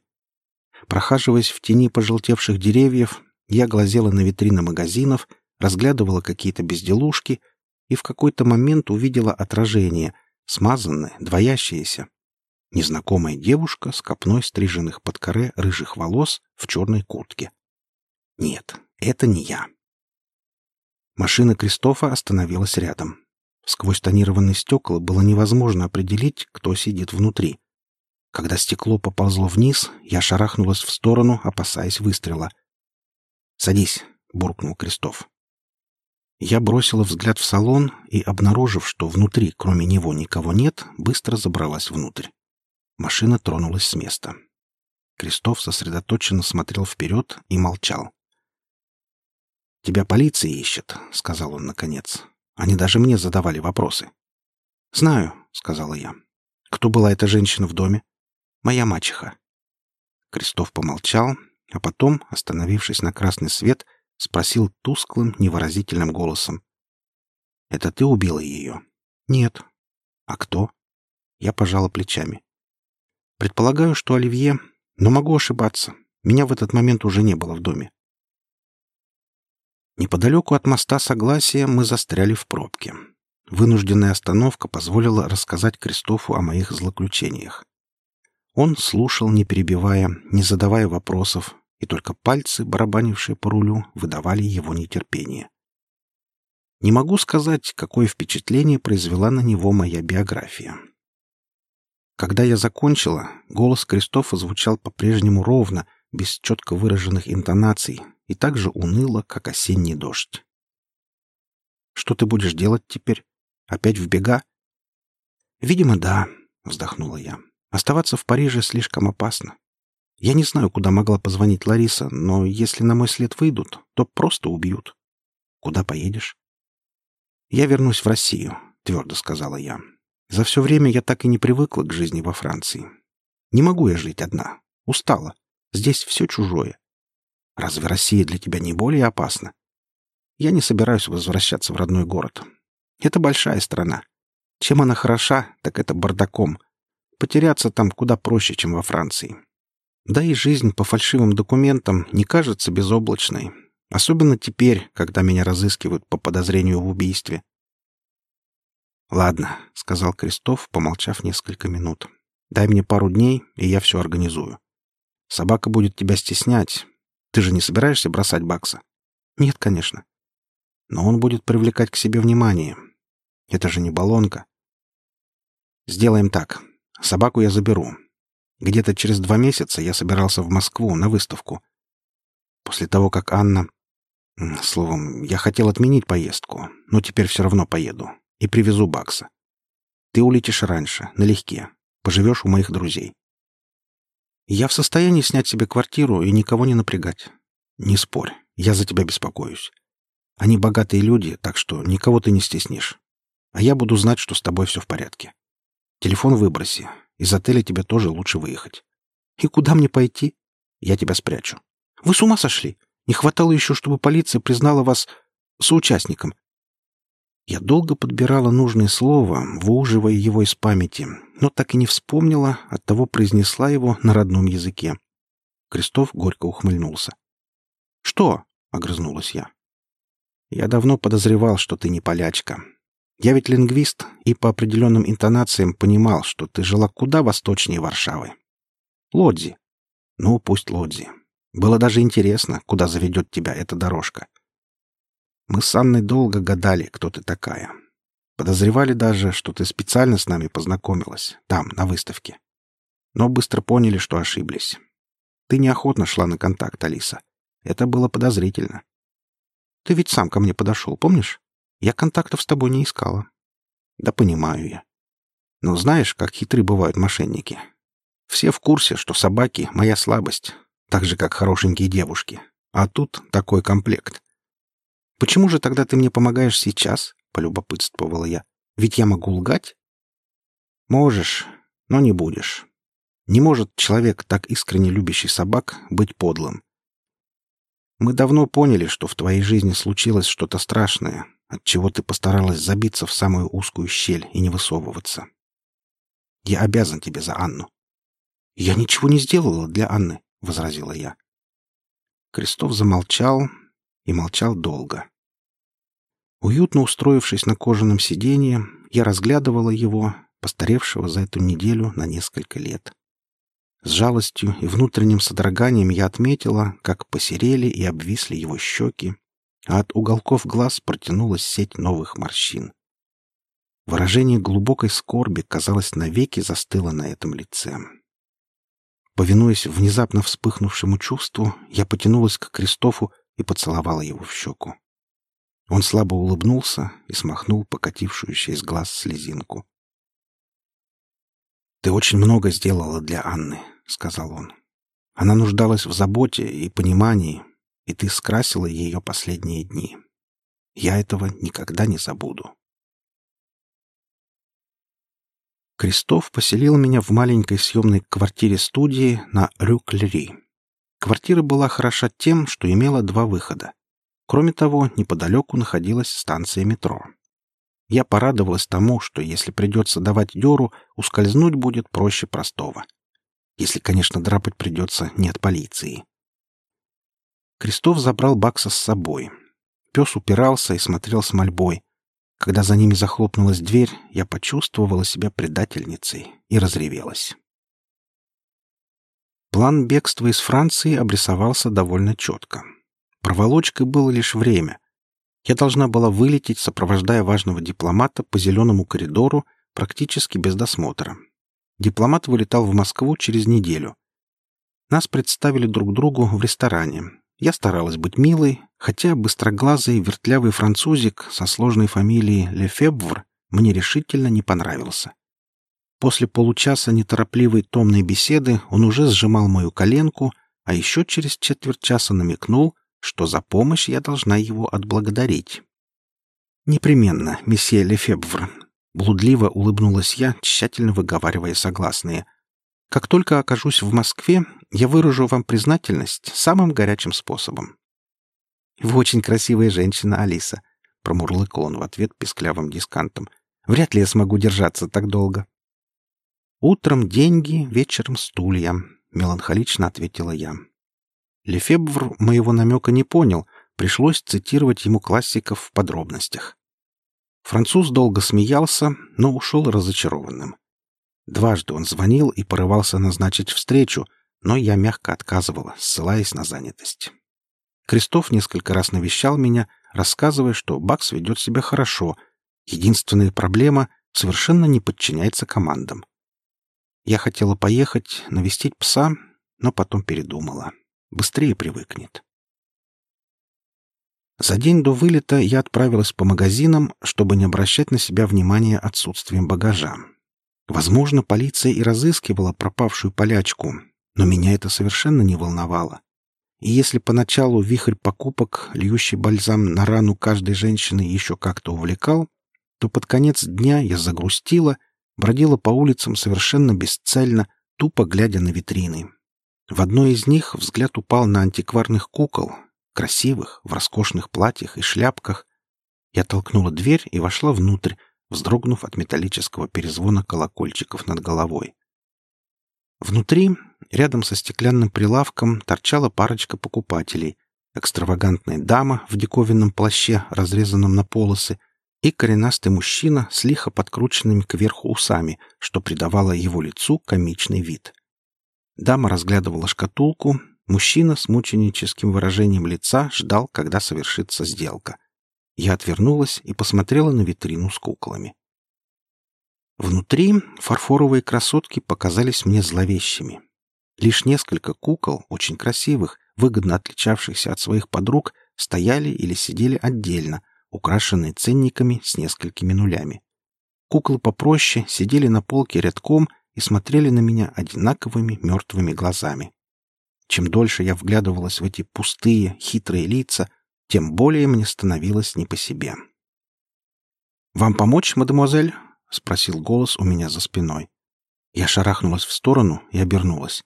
Прохаживаясь в тени пожелтевших деревьев, я глазела на витрины магазинов, разглядывала какие-то безделушки — и в какой-то момент увидела отражение, смазанное, двоящееся. Незнакомая девушка с копной стриженных под коре рыжих волос в черной куртке. Нет, это не я. Машина Кристофа остановилась рядом. Сквозь тонированные стекла было невозможно определить, кто сидит внутри. Когда стекло поползло вниз, я шарахнулась в сторону, опасаясь выстрела. «Садись», — буркнул Кристоф. Я бросила взгляд в салон и, обнаружив, что внутри, кроме него, никого нет, быстро забралась внутрь. Машина тронулась с места. Крестов сосредоточенно смотрел вперед и молчал. «Тебя полиция ищет», — сказал он наконец. «Они даже мне задавали вопросы». «Знаю», — сказала я. «Кто была эта женщина в доме?» «Моя мачеха». Крестов помолчал, а потом, остановившись на красный свет, спросил тусклым, невыразительным голосом. «Это ты убила ее?» «Нет». «А кто?» Я пожала плечами. «Предполагаю, что Оливье но могу ошибаться. Меня в этот момент уже не было в доме. Неподалеку от моста Согласия мы застряли в пробке. Вынужденная остановка позволила рассказать Кристофу о моих злоключениях. Он слушал, не перебивая, не задавая вопросов, и только пальцы, барабанившие по рулю, выдавали его нетерпение. Не могу сказать, какое впечатление произвела на него моя биография. Когда я закончила, голос Кристофа звучал по-прежнему ровно, без четко выраженных интонаций, и так же уныло, как осенний дождь. «Что ты будешь делать теперь? Опять в бега?» «Видимо, да», — вздохнула я. «Оставаться в Париже слишком опасно. Я не знаю, куда могла позвонить Лариса, но если на мой след выйдут, то просто убьют. Куда поедешь?» «Я вернусь в Россию», — твердо сказала я. За все время я так и не привыкла к жизни во Франции. Не могу я жить одна. Устала. Здесь все чужое. Разве Россия для тебя не более опасна? Я не собираюсь возвращаться в родной город. Это большая страна. Чем она хороша, так это бардаком. Потеряться там куда проще, чем во Франции. Да и жизнь по фальшивым документам не кажется безоблачной. Особенно теперь, когда меня разыскивают по подозрению в убийстве. «Ладно», — сказал Крестов, помолчав несколько минут. «Дай мне пару дней, и я все организую. Собака будет тебя стеснять. Ты же не собираешься бросать Бакса?» «Нет, конечно». «Но он будет привлекать к себе внимание. Это же не баллонка». «Сделаем так. Собаку я заберу. Где-то через два месяца я собирался в Москву на выставку. После того, как Анна... Словом, я хотел отменить поездку, но теперь все равно поеду и привезу Бакса. Ты улетишь раньше, налегке. Поживешь у моих друзей. Я в состоянии снять себе квартиру и никого не напрягать. Не спорь, я за тебя беспокоюсь. Они богатые люди, так что никого ты не стеснишь. А я буду знать, что с тобой все в порядке. Телефон выброси. Из отеля тебе тоже лучше выехать. И куда мне пойти? Я тебя спрячу. Вы с ума сошли? Не хватало еще, чтобы полиция признала вас соучастником. Я долго подбирала нужное слово, выуживая его из памяти, но так и не вспомнила, оттого произнесла его на родном языке. Крестов горько ухмыльнулся. «Что?» — огрызнулась я. «Я давно подозревал, что ты не полячка. Я ведь лингвист и по определенным интонациям понимал, что ты жила куда восточнее Варшавы. Лодзи. Ну, пусть Лодзи. Было даже интересно, куда заведет тебя эта дорожка. Мы с Анной долго гадали, кто ты такая. Подозревали даже, что ты специально с нами познакомилась, там, на выставке. Но быстро поняли, что ошиблись. Ты неохотно шла на контакт, Алиса. Это было подозрительно. Ты ведь сам ко мне подошел, помнишь? Я контактов с тобой не искала. Да понимаю я. Но знаешь, как хитры бывают мошенники. Все в курсе, что собаки — моя слабость, так же, как хорошенькие девушки. А тут такой комплект. «Почему же тогда ты мне помогаешь сейчас?» — полюбопытствовала я. «Ведь я могу лгать?» «Можешь, но не будешь. Не может человек, так искренне любящий собак, быть подлым. Мы давно поняли, что в твоей жизни случилось что-то страшное, от чего ты постаралась забиться в самую узкую щель и не высовываться. Я обязан тебе за Анну. Я ничего не сделала для Анны, возразила я. Крестов замолчал и молчал долго. Уютно устроившись на кожаном сиденье, я разглядывала его, постаревшего за эту неделю на несколько лет. С жалостью и внутренним содроганием я отметила, как посерели и обвисли его щеки, а от уголков глаз протянулась сеть новых морщин. Выражение глубокой скорби, казалось, навеки застыло на этом лице. Повинуясь внезапно вспыхнувшему чувству, я потянулась к Кристофу и поцеловала его в щеку. Он слабо улыбнулся и смахнул покатившуюся из глаз слезинку. «Ты очень много сделала для Анны», — сказал он. «Она нуждалась в заботе и понимании, и ты скрасила ее последние дни. Я этого никогда не забуду». Крестов поселил меня в маленькой съемной квартире-студии на Рюклери. Квартира была хороша тем, что имела два выхода. Кроме того, неподалеку находилась станция метро. Я порадовалась тому, что если придется давать дёру, ускользнуть будет проще простого. Если, конечно, драпать придется не от полиции. Крестов забрал Бакса с собой. Пес упирался и смотрел с мольбой. Когда за ними захлопнулась дверь, я почувствовала себя предательницей и разревелась. План бегства из Франции обрисовался довольно четко. Проволочкой было лишь время. Я должна была вылететь, сопровождая важного дипломата по зеленому коридору практически без досмотра. Дипломат вылетал в Москву через неделю. Нас представили друг другу в ресторане. Я старалась быть милой, хотя быстроглазый вертлявый французик со сложной фамилией Лефебвр мне решительно не понравился. После получаса неторопливой томной беседы он уже сжимал мою коленку, а еще через четверть часа намекнул, что за помощь я должна его отблагодарить. «Непременно, месье Лефебвр», — блудливо улыбнулась я, тщательно выговаривая согласные. «Как только окажусь в Москве, я выражу вам признательность самым горячим способом». «Вы очень красивая женщина, Алиса», — промурлыкал он в ответ песклявым дискантом. «Вряд ли я смогу держаться так долго». «Утром деньги, вечером стулья», — меланхолично ответила я. Лефебвр моего намека не понял, пришлось цитировать ему классиков в подробностях. Француз долго смеялся, но ушел разочарованным. Дважды он звонил и порывался назначить встречу, но я мягко отказывала, ссылаясь на занятость. Крестов несколько раз навещал меня, рассказывая, что Бакс ведет себя хорошо. Единственная проблема — совершенно не подчиняется командам. Я хотела поехать, навестить пса, но потом передумала быстрее привыкнет. За день до вылета я отправилась по магазинам, чтобы не обращать на себя внимания отсутствием багажа. Возможно, полиция и разыскивала пропавшую полячку, но меня это совершенно не волновало. И если поначалу вихрь покупок, льющий бальзам на рану каждой женщины, еще как-то увлекал, то под конец дня я загрустила, бродила по улицам совершенно бесцельно, тупо глядя на витрины, в одной из них взгляд упал на антикварных кукол, красивых, в роскошных платьях и шляпках. Я толкнула дверь и вошла внутрь, вздрогнув от металлического перезвона колокольчиков над головой. Внутри, рядом со стеклянным прилавком, торчала парочка покупателей. Экстравагантная дама в диковинном плаще, разрезанном на полосы, и коренастый мужчина с лихо подкрученными кверху усами, что придавало его лицу комичный вид. Дама разглядывала шкатулку, мужчина с мученическим выражением лица ждал, когда совершится сделка. Я отвернулась и посмотрела на витрину с куклами. Внутри фарфоровые красотки показались мне зловещими. Лишь несколько кукол, очень красивых, выгодно отличавшихся от своих подруг, стояли или сидели отдельно, украшенные ценниками с несколькими нулями. Куклы попроще сидели на полке рядком и смотрели на меня одинаковыми мертвыми глазами. Чем дольше я вглядывалась в эти пустые, хитрые лица, тем более мне становилось не по себе. «Вам помочь, мадемуазель?» — спросил голос у меня за спиной. Я шарахнулась в сторону и обернулась.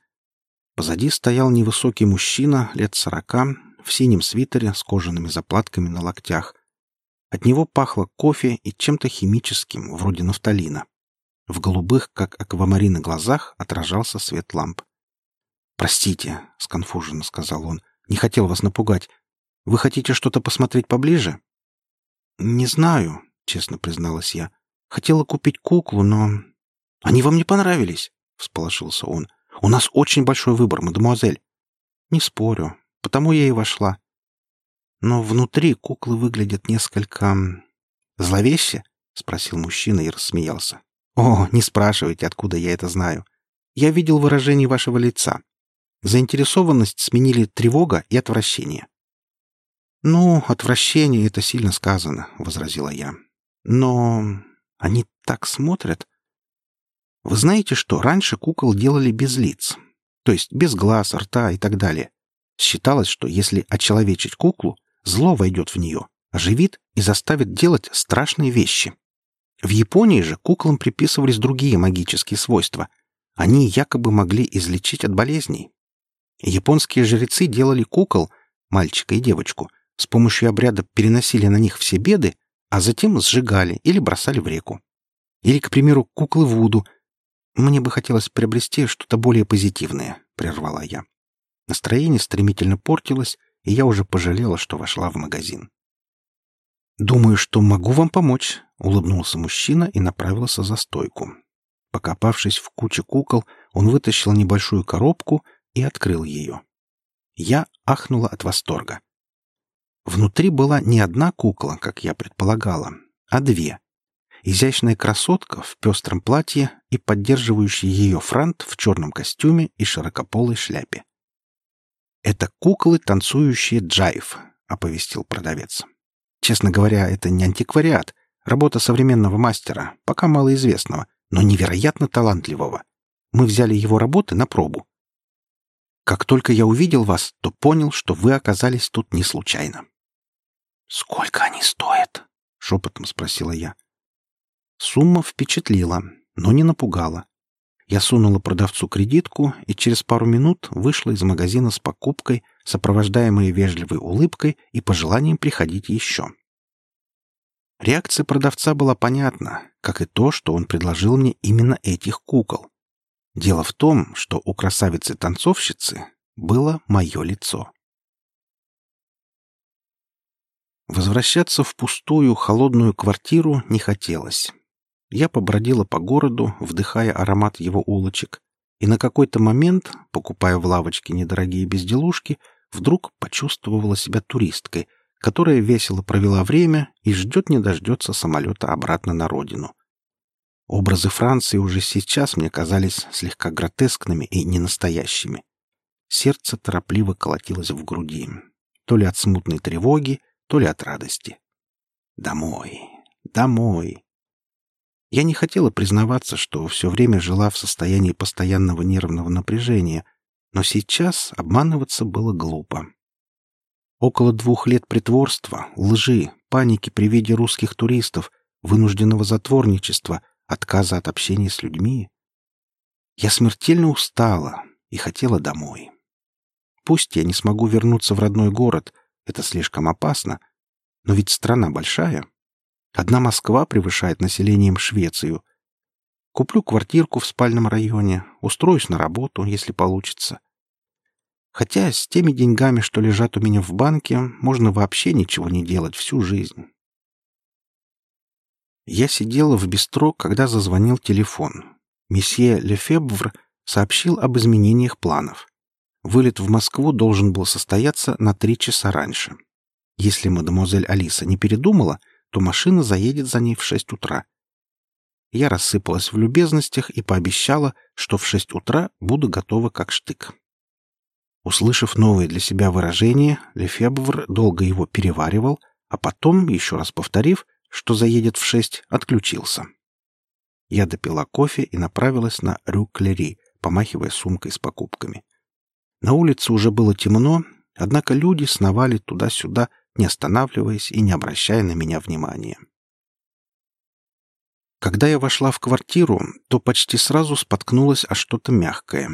Позади стоял невысокий мужчина лет сорока в синем свитере с кожаными заплатками на локтях. От него пахло кофе и чем-то химическим, вроде нафталина. В голубых, как аквамарины, глазах отражался свет ламп. «Простите», — сконфуженно сказал он, — «не хотел вас напугать. Вы хотите что-то посмотреть поближе?» «Не знаю», — честно призналась я. «Хотела купить куклу, но...» «Они вам не понравились», — всполошился он. «У нас очень большой выбор, мадемуазель». «Не спорю, потому я и вошла. Но внутри куклы выглядят несколько... зловеще?» — спросил мужчина и рассмеялся. О, не спрашивайте, откуда я это знаю. Я видел выражение вашего лица. Заинтересованность сменили тревога и отвращение. «Ну, отвращение — это сильно сказано», — возразила я. «Но они так смотрят. Вы знаете что, раньше кукол делали без лиц, то есть без глаз, рта и так далее. Считалось, что если очеловечить куклу, зло войдет в нее, оживит и заставит делать страшные вещи. В Японии же куклам приписывались другие магические свойства. Они якобы могли излечить от болезней. Японские жрецы делали кукол, мальчика и девочку, с помощью обряда переносили на них все беды, а затем сжигали или бросали в реку. Или, к примеру, куклы Вуду. Мне бы хотелось приобрести что-то более позитивное, — прервала я. Настроение стремительно портилось, и я уже пожалела, что вошла в магазин. «Думаю, что могу вам помочь», — улыбнулся мужчина и направился за стойку. Покопавшись в куче кукол, он вытащил небольшую коробку и открыл ее. Я ахнула от восторга. Внутри была не одна кукла, как я предполагала, а две. Изящная красотка в пестром платье и поддерживающий ее франт в черном костюме и широкополой шляпе. «Это куклы, танцующие джайв», — оповестил продавец. «Честно говоря, это не антиквариат, работа современного мастера, пока малоизвестного, но невероятно талантливого. Мы взяли его работы на пробу. Как только я увидел вас, то понял, что вы оказались тут не случайно. «Сколько они стоят?» — шепотом спросила я. Сумма впечатлила, но не напугала. Я сунула продавцу кредитку и через пару минут вышла из магазина с покупкой, сопровождаемой вежливой улыбкой и пожеланием приходить еще. Реакция продавца была понятна, как и то, что он предложил мне именно этих кукол. Дело в том, что у красавицы-танцовщицы было мое лицо. Возвращаться в пустую, холодную квартиру не хотелось. Я побродила по городу, вдыхая аромат его улочек, и на какой-то момент, покупая в лавочке недорогие безделушки, вдруг почувствовала себя туристкой, которая весело провела время и ждет не дождется самолета обратно на родину. Образы Франции уже сейчас мне казались слегка гротескными и ненастоящими. Сердце торопливо колотилось в груди, то ли от смутной тревоги, то ли от радости. Домой, домой. Я не хотела признаваться, что все время жила в состоянии постоянного нервного напряжения, но сейчас обманываться было глупо. Около двух лет притворства, лжи, паники при виде русских туристов, вынужденного затворничества, отказа от общения с людьми. Я смертельно устала и хотела домой. Пусть я не смогу вернуться в родной город — это слишком опасно. Но ведь страна большая. Одна Москва превышает населением Швецию. Куплю квартирку в спальном районе, устроюсь на работу, если получится. Хотя с теми деньгами, что лежат у меня в банке, можно вообще ничего не делать всю жизнь. Я сидела в бистро, когда зазвонил телефон. Месье Лефебвр сообщил об изменениях планов. Вылет в Москву должен был состояться на три часа раньше. Если мадемуазель Алиса не передумала, то машина заедет за ней в шесть утра. Я рассыпалась в любезностях и пообещала, что в шесть утра буду готова как штык. Услышав новое для себя выражение, Лефебвр долго его переваривал, а потом, еще раз повторив, что заедет в шесть, отключился. Я допила кофе и направилась на Рю Клери, помахивая сумкой с покупками. На улице уже было темно, однако люди сновали туда-сюда, не останавливаясь и не обращая на меня внимания. Когда я вошла в квартиру, то почти сразу споткнулась о что-то мягкое.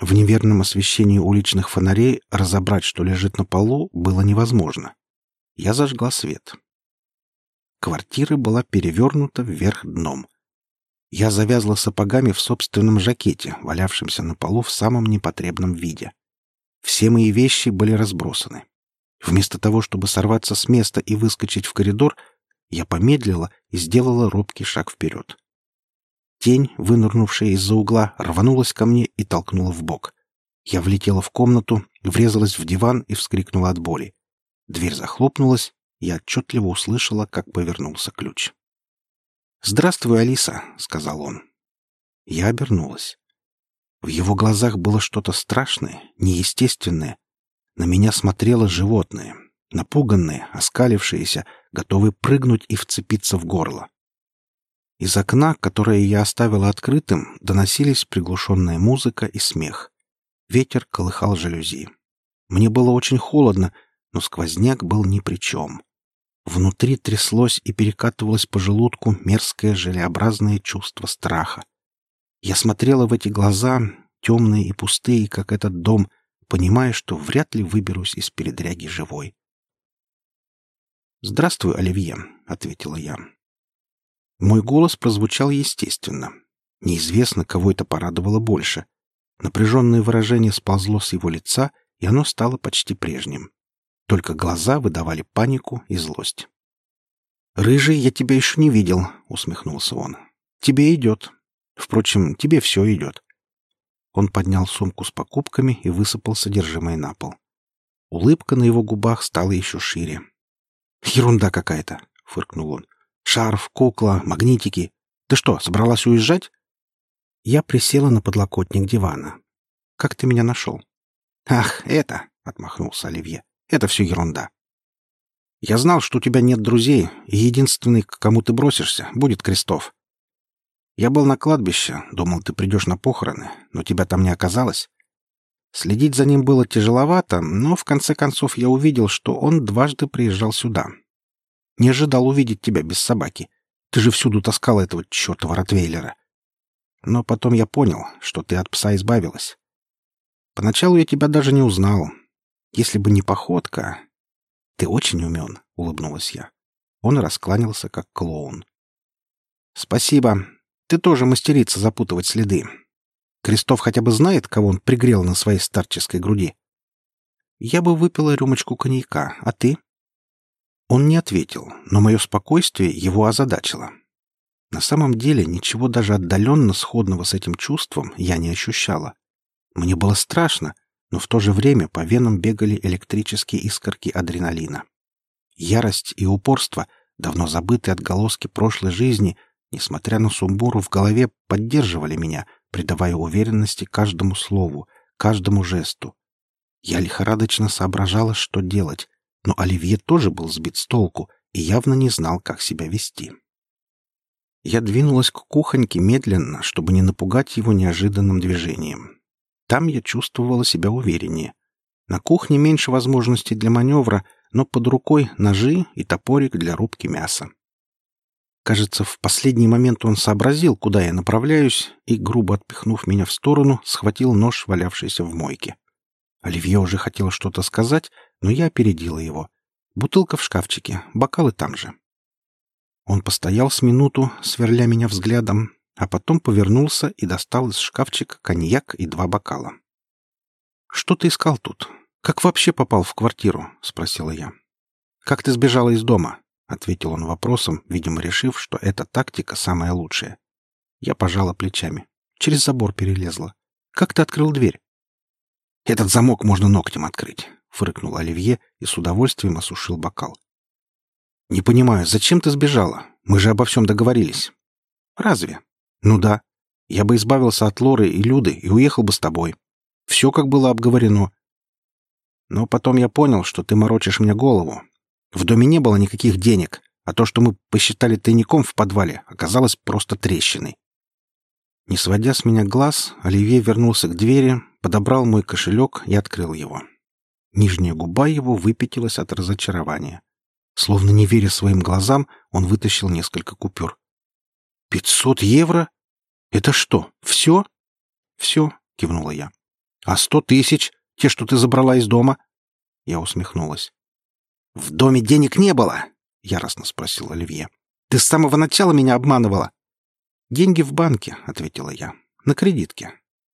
В неверном освещении уличных фонарей разобрать, что лежит на полу, было невозможно. Я зажгла свет. Квартира была перевернута вверх дном. Я завязла сапогами в собственном жакете, валявшемся на полу в самом непотребном виде. Все мои вещи были разбросаны. Вместо того, чтобы сорваться с места и выскочить в коридор, я помедлила и сделала робкий шаг вперед. Тень, вынырнувшая из-за угла, рванулась ко мне и толкнула в бок. Я влетела в комнату, врезалась в диван и вскрикнула от боли. Дверь захлопнулась, я отчетливо услышала, как повернулся ключ. «Здравствуй, Алиса», — сказал он. Я обернулась. В его глазах было что-то страшное, неестественное. На меня смотрело животное. напуганные, оскалившиеся, готовые прыгнуть и вцепиться в горло. Из окна, которое я оставила открытым, доносились приглушенная музыка и смех. Ветер колыхал жалюзи. Мне было очень холодно, но сквозняк был ни при чем. Внутри тряслось и перекатывалось по желудку мерзкое желеобразное чувство страха. Я смотрела в эти глаза, темные и пустые, как этот дом, понимая, что вряд ли выберусь из передряги живой. «Здравствуй, Оливье», — ответила я. Мой голос прозвучал естественно. Неизвестно, кого это порадовало больше. Напряженное выражение сползло с его лица, и оно стало почти прежним. Только глаза выдавали панику и злость. «Рыжий, я тебя еще не видел», — усмехнулся он. «Тебе идет. Впрочем, тебе все идет». Он поднял сумку с покупками и высыпал содержимое на пол. Улыбка на его губах стала еще шире. «Ерунда какая-то», — фыркнул он. «Шарф, кукла, магнитики. Ты что, собралась уезжать?» Я присела на подлокотник дивана. «Как ты меня нашел?» «Ах, это!» — отмахнулся Оливье. «Это все ерунда. Я знал, что у тебя нет друзей, и единственный, к кому ты бросишься, будет Крестов. Я был на кладбище, думал, ты придешь на похороны, но тебя там не оказалось. Следить за ним было тяжеловато, но в конце концов я увидел, что он дважды приезжал сюда. Не ожидал увидеть тебя без собаки. Ты же всюду таскала этого чертова ротвейлера. Но потом я понял, что ты от пса избавилась. Поначалу я тебя даже не узнал. Если бы не походка... Ты очень умен, — улыбнулась я. Он раскланялся, как клоун. Спасибо. Ты тоже мастерица запутывать следы. Крестов хотя бы знает, кого он пригрел на своей старческой груди. Я бы выпила рюмочку коньяка, а ты? Он не ответил, но мое спокойствие его озадачило. На самом деле ничего даже отдаленно сходного с этим чувством я не ощущала. Мне было страшно, но в то же время по венам бегали электрические искорки адреналина. Ярость и упорство, давно забытые отголоски прошлой жизни, несмотря на сумбуру в голове, поддерживали меня, придавая уверенности каждому слову, каждому жесту. Я лихорадочно соображала, что делать, но Оливье тоже был сбит с толку и явно не знал, как себя вести. Я двинулась к кухоньке медленно, чтобы не напугать его неожиданным движением. Там я чувствовала себя увереннее. На кухне меньше возможностей для маневра, но под рукой ножи и топорик для рубки мяса. Кажется, в последний момент он сообразил, куда я направляюсь, и, грубо отпихнув меня в сторону, схватил нож, валявшийся в мойке. Оливье уже хотел что-то сказать, но я опередила его. Бутылка в шкафчике, бокалы там же. Он постоял с минуту, сверля меня взглядом, а потом повернулся и достал из шкафчика коньяк и два бокала. «Что ты искал тут? Как вообще попал в квартиру?» — спросила я. «Как ты сбежала из дома?» — ответил он вопросом, видимо, решив, что эта тактика самая лучшая. Я пожала плечами. Через забор перелезла. «Как ты открыл дверь?» «Этот замок можно ногтем открыть», — фыркнул Оливье и с удовольствием осушил бокал. «Не понимаю, зачем ты сбежала? Мы же обо всем договорились». «Разве?» «Ну да. Я бы избавился от Лоры и Люды и уехал бы с тобой. Все как было обговорено. Но потом я понял, что ты морочишь мне голову, в доме не было никаких денег, а то, что мы посчитали тайником в подвале, оказалось просто трещиной. Не сводя с меня глаз, Оливье вернулся к двери, подобрал мой кошелек и открыл его. Нижняя губа его выпятилась от разочарования. Словно не веря своим глазам, он вытащил несколько купюр. «Пятьсот евро? Это что, все?» «Все», — кивнула я. «А сто тысяч? Те, что ты забрала из дома?» Я усмехнулась. «В доме денег не было?» — яростно спросил Оливье. «Ты с самого начала меня обманывала». «Деньги в банке», — ответила я. «На кредитке.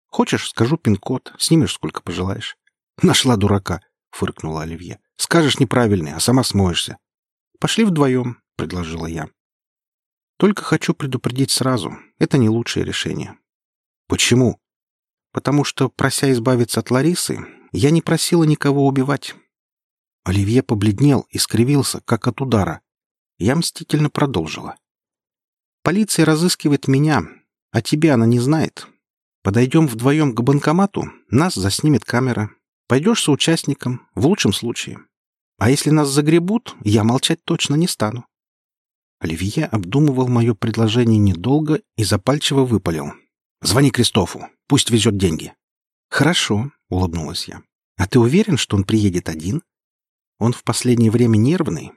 Хочешь, скажу пин-код, снимешь сколько пожелаешь». «Нашла дурака», — фыркнула Оливье. «Скажешь неправильный, а сама смоешься». «Пошли вдвоем», — предложила я. «Только хочу предупредить сразу. Это не лучшее решение». «Почему?» «Потому что, прося избавиться от Ларисы, я не просила никого убивать. Оливье побледнел и скривился, как от удара. Я мстительно продолжила. «Полиция разыскивает меня, а тебе она не знает. Подойдем вдвоем к банкомату, нас заснимет камера. Пойдешь соучастником, в лучшем случае. А если нас загребут, я молчать точно не стану. Оливье обдумывал мое предложение недолго и запальчиво выпалил. «Звони Кристофу, пусть везет деньги». «Хорошо», — улыбнулась я. «А ты уверен, что он приедет один? Он в последнее время нервный.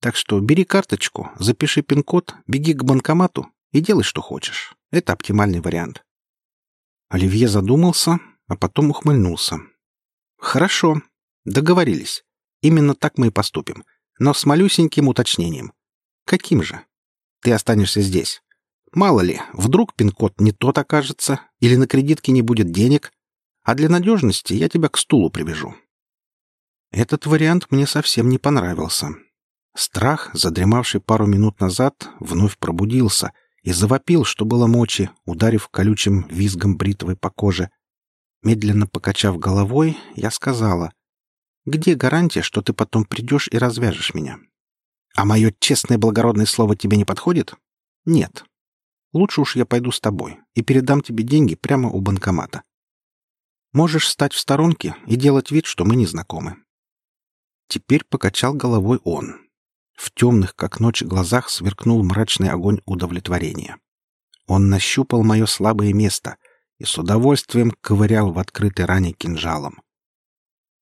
Так что бери карточку, запиши пин-код, беги к банкомату и делай, что хочешь. Это оптимальный вариант». Оливье задумался, а потом ухмыльнулся. «Хорошо, договорились. Именно так мы и поступим, но с малюсеньким уточнением. Каким же? Ты останешься здесь. Мало ли, вдруг пин-код не тот окажется, или на кредитке не будет денег, а для надежности я тебя к стулу привяжу. Этот вариант мне совсем не понравился. Страх, задремавший пару минут назад, вновь пробудился и завопил, что было мочи, ударив колючим визгом бритвой по коже. Медленно покачав головой, я сказала, «Где гарантия, что ты потом придешь и развяжешь меня? А мое честное благородное слово тебе не подходит? Нет. Лучше уж я пойду с тобой и передам тебе деньги прямо у банкомата. Можешь стать в сторонке и делать вид, что мы не знакомы. Теперь покачал головой он. В темных, как ночь, глазах сверкнул мрачный огонь удовлетворения. Он нащупал мое слабое место и с удовольствием ковырял в открытой ране кинжалом.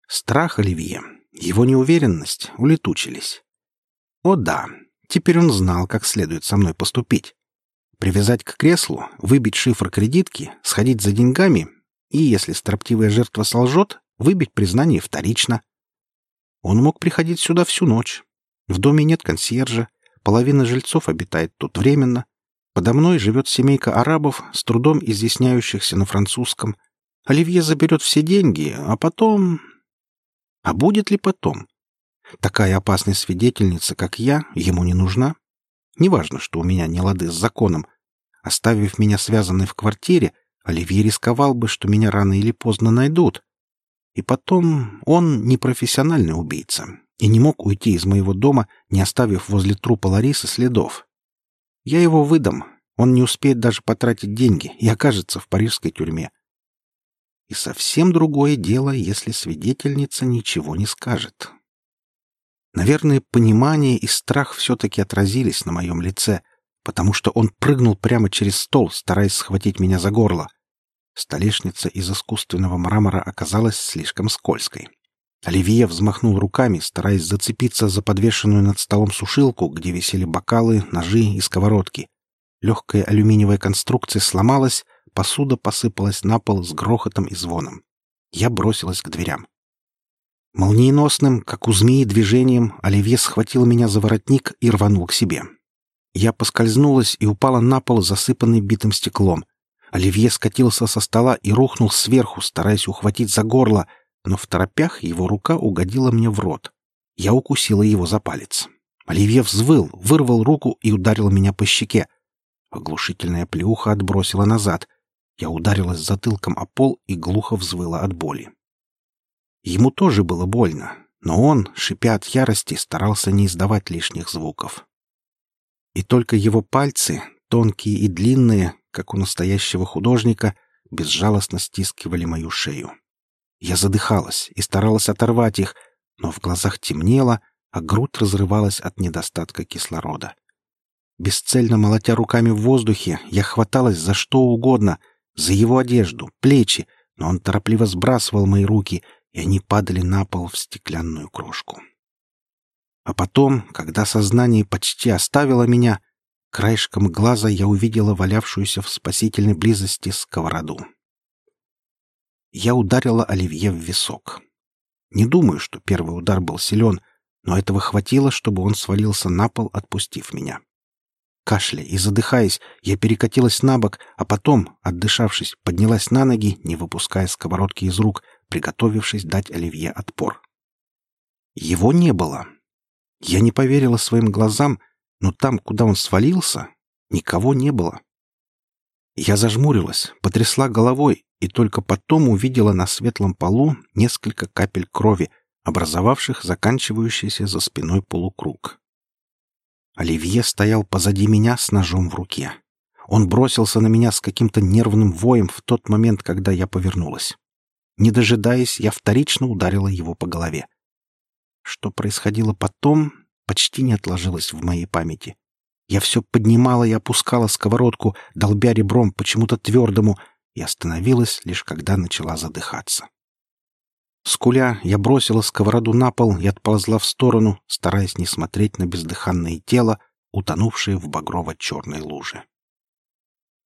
Страх Оливье, его неуверенность улетучились. О да, теперь он знал, как следует со мной поступить. Привязать к креслу, выбить шифр кредитки, сходить за деньгами и, если строптивая жертва солжет, выбить признание вторично. Он мог приходить сюда всю ночь. В доме нет консьержа, половина жильцов обитает тут временно. Подо мной живет семейка арабов, с трудом изъясняющихся на французском. Оливье заберет все деньги, а потом... А будет ли потом? Такая опасная свидетельница, как я, ему не нужна. Неважно, что у меня не лады с законом. Оставив меня связанной в квартире, Оливье рисковал бы, что меня рано или поздно найдут. И потом он не профессиональный убийца и не мог уйти из моего дома, не оставив возле трупа Ларисы следов. Я его выдам, он не успеет даже потратить деньги и окажется в парижской тюрьме. И совсем другое дело, если свидетельница ничего не скажет. Наверное, понимание и страх все-таки отразились на моем лице, потому что он прыгнул прямо через стол, стараясь схватить меня за горло. Столешница из искусственного мрамора оказалась слишком скользкой. Оливье взмахнул руками, стараясь зацепиться за подвешенную над столом сушилку, где висели бокалы, ножи и сковородки. Легкая алюминиевая конструкция сломалась, посуда посыпалась на пол с грохотом и звоном. Я бросилась к дверям. Молниеносным, как у змеи, движением Оливье схватил меня за воротник и рванул к себе. Я поскользнулась и упала на пол, засыпанный битым стеклом. Оливье скатился со стола и рухнул сверху, стараясь ухватить за горло, но в торопях его рука угодила мне в рот. Я укусила его за палец. Оливье взвыл, вырвал руку и ударил меня по щеке. Оглушительная плюха отбросила назад. Я ударилась затылком о пол и глухо взвыла от боли. Ему тоже было больно, но он, шипя от ярости, старался не издавать лишних звуков. И только его пальцы, тонкие и длинные, как у настоящего художника, безжалостно стискивали мою шею. Я задыхалась и старалась оторвать их, но в глазах темнело, а грудь разрывалась от недостатка кислорода. Бесцельно молотя руками в воздухе, я хваталась за что угодно, за его одежду, плечи, но он торопливо сбрасывал мои руки — и они падали на пол в стеклянную крошку. А потом, когда сознание почти оставило меня, краешком глаза я увидела валявшуюся в спасительной близости сковороду. Я ударила Оливье в висок. Не думаю, что первый удар был силен, но этого хватило, чтобы он свалился на пол, отпустив меня. Кашляя и задыхаясь, я перекатилась на бок, а потом, отдышавшись, поднялась на ноги, не выпуская сковородки из рук, приготовившись дать Оливье отпор. Его не было. Я не поверила своим глазам, но там, куда он свалился, никого не было. Я зажмурилась, потрясла головой и только потом увидела на светлом полу несколько капель крови, образовавших заканчивающийся за спиной полукруг. Оливье стоял позади меня с ножом в руке. Он бросился на меня с каким-то нервным воем в тот момент, когда я повернулась. Не дожидаясь, я вторично ударила его по голове. Что происходило потом, почти не отложилось в моей памяти. Я все поднимала и опускала сковородку, долбя ребром почему-то твердому, и остановилась лишь когда начала задыхаться. Скуля, я бросила сковороду на пол и отползла в сторону, стараясь не смотреть на бездыханное тело, утонувшее в багрово-черной луже.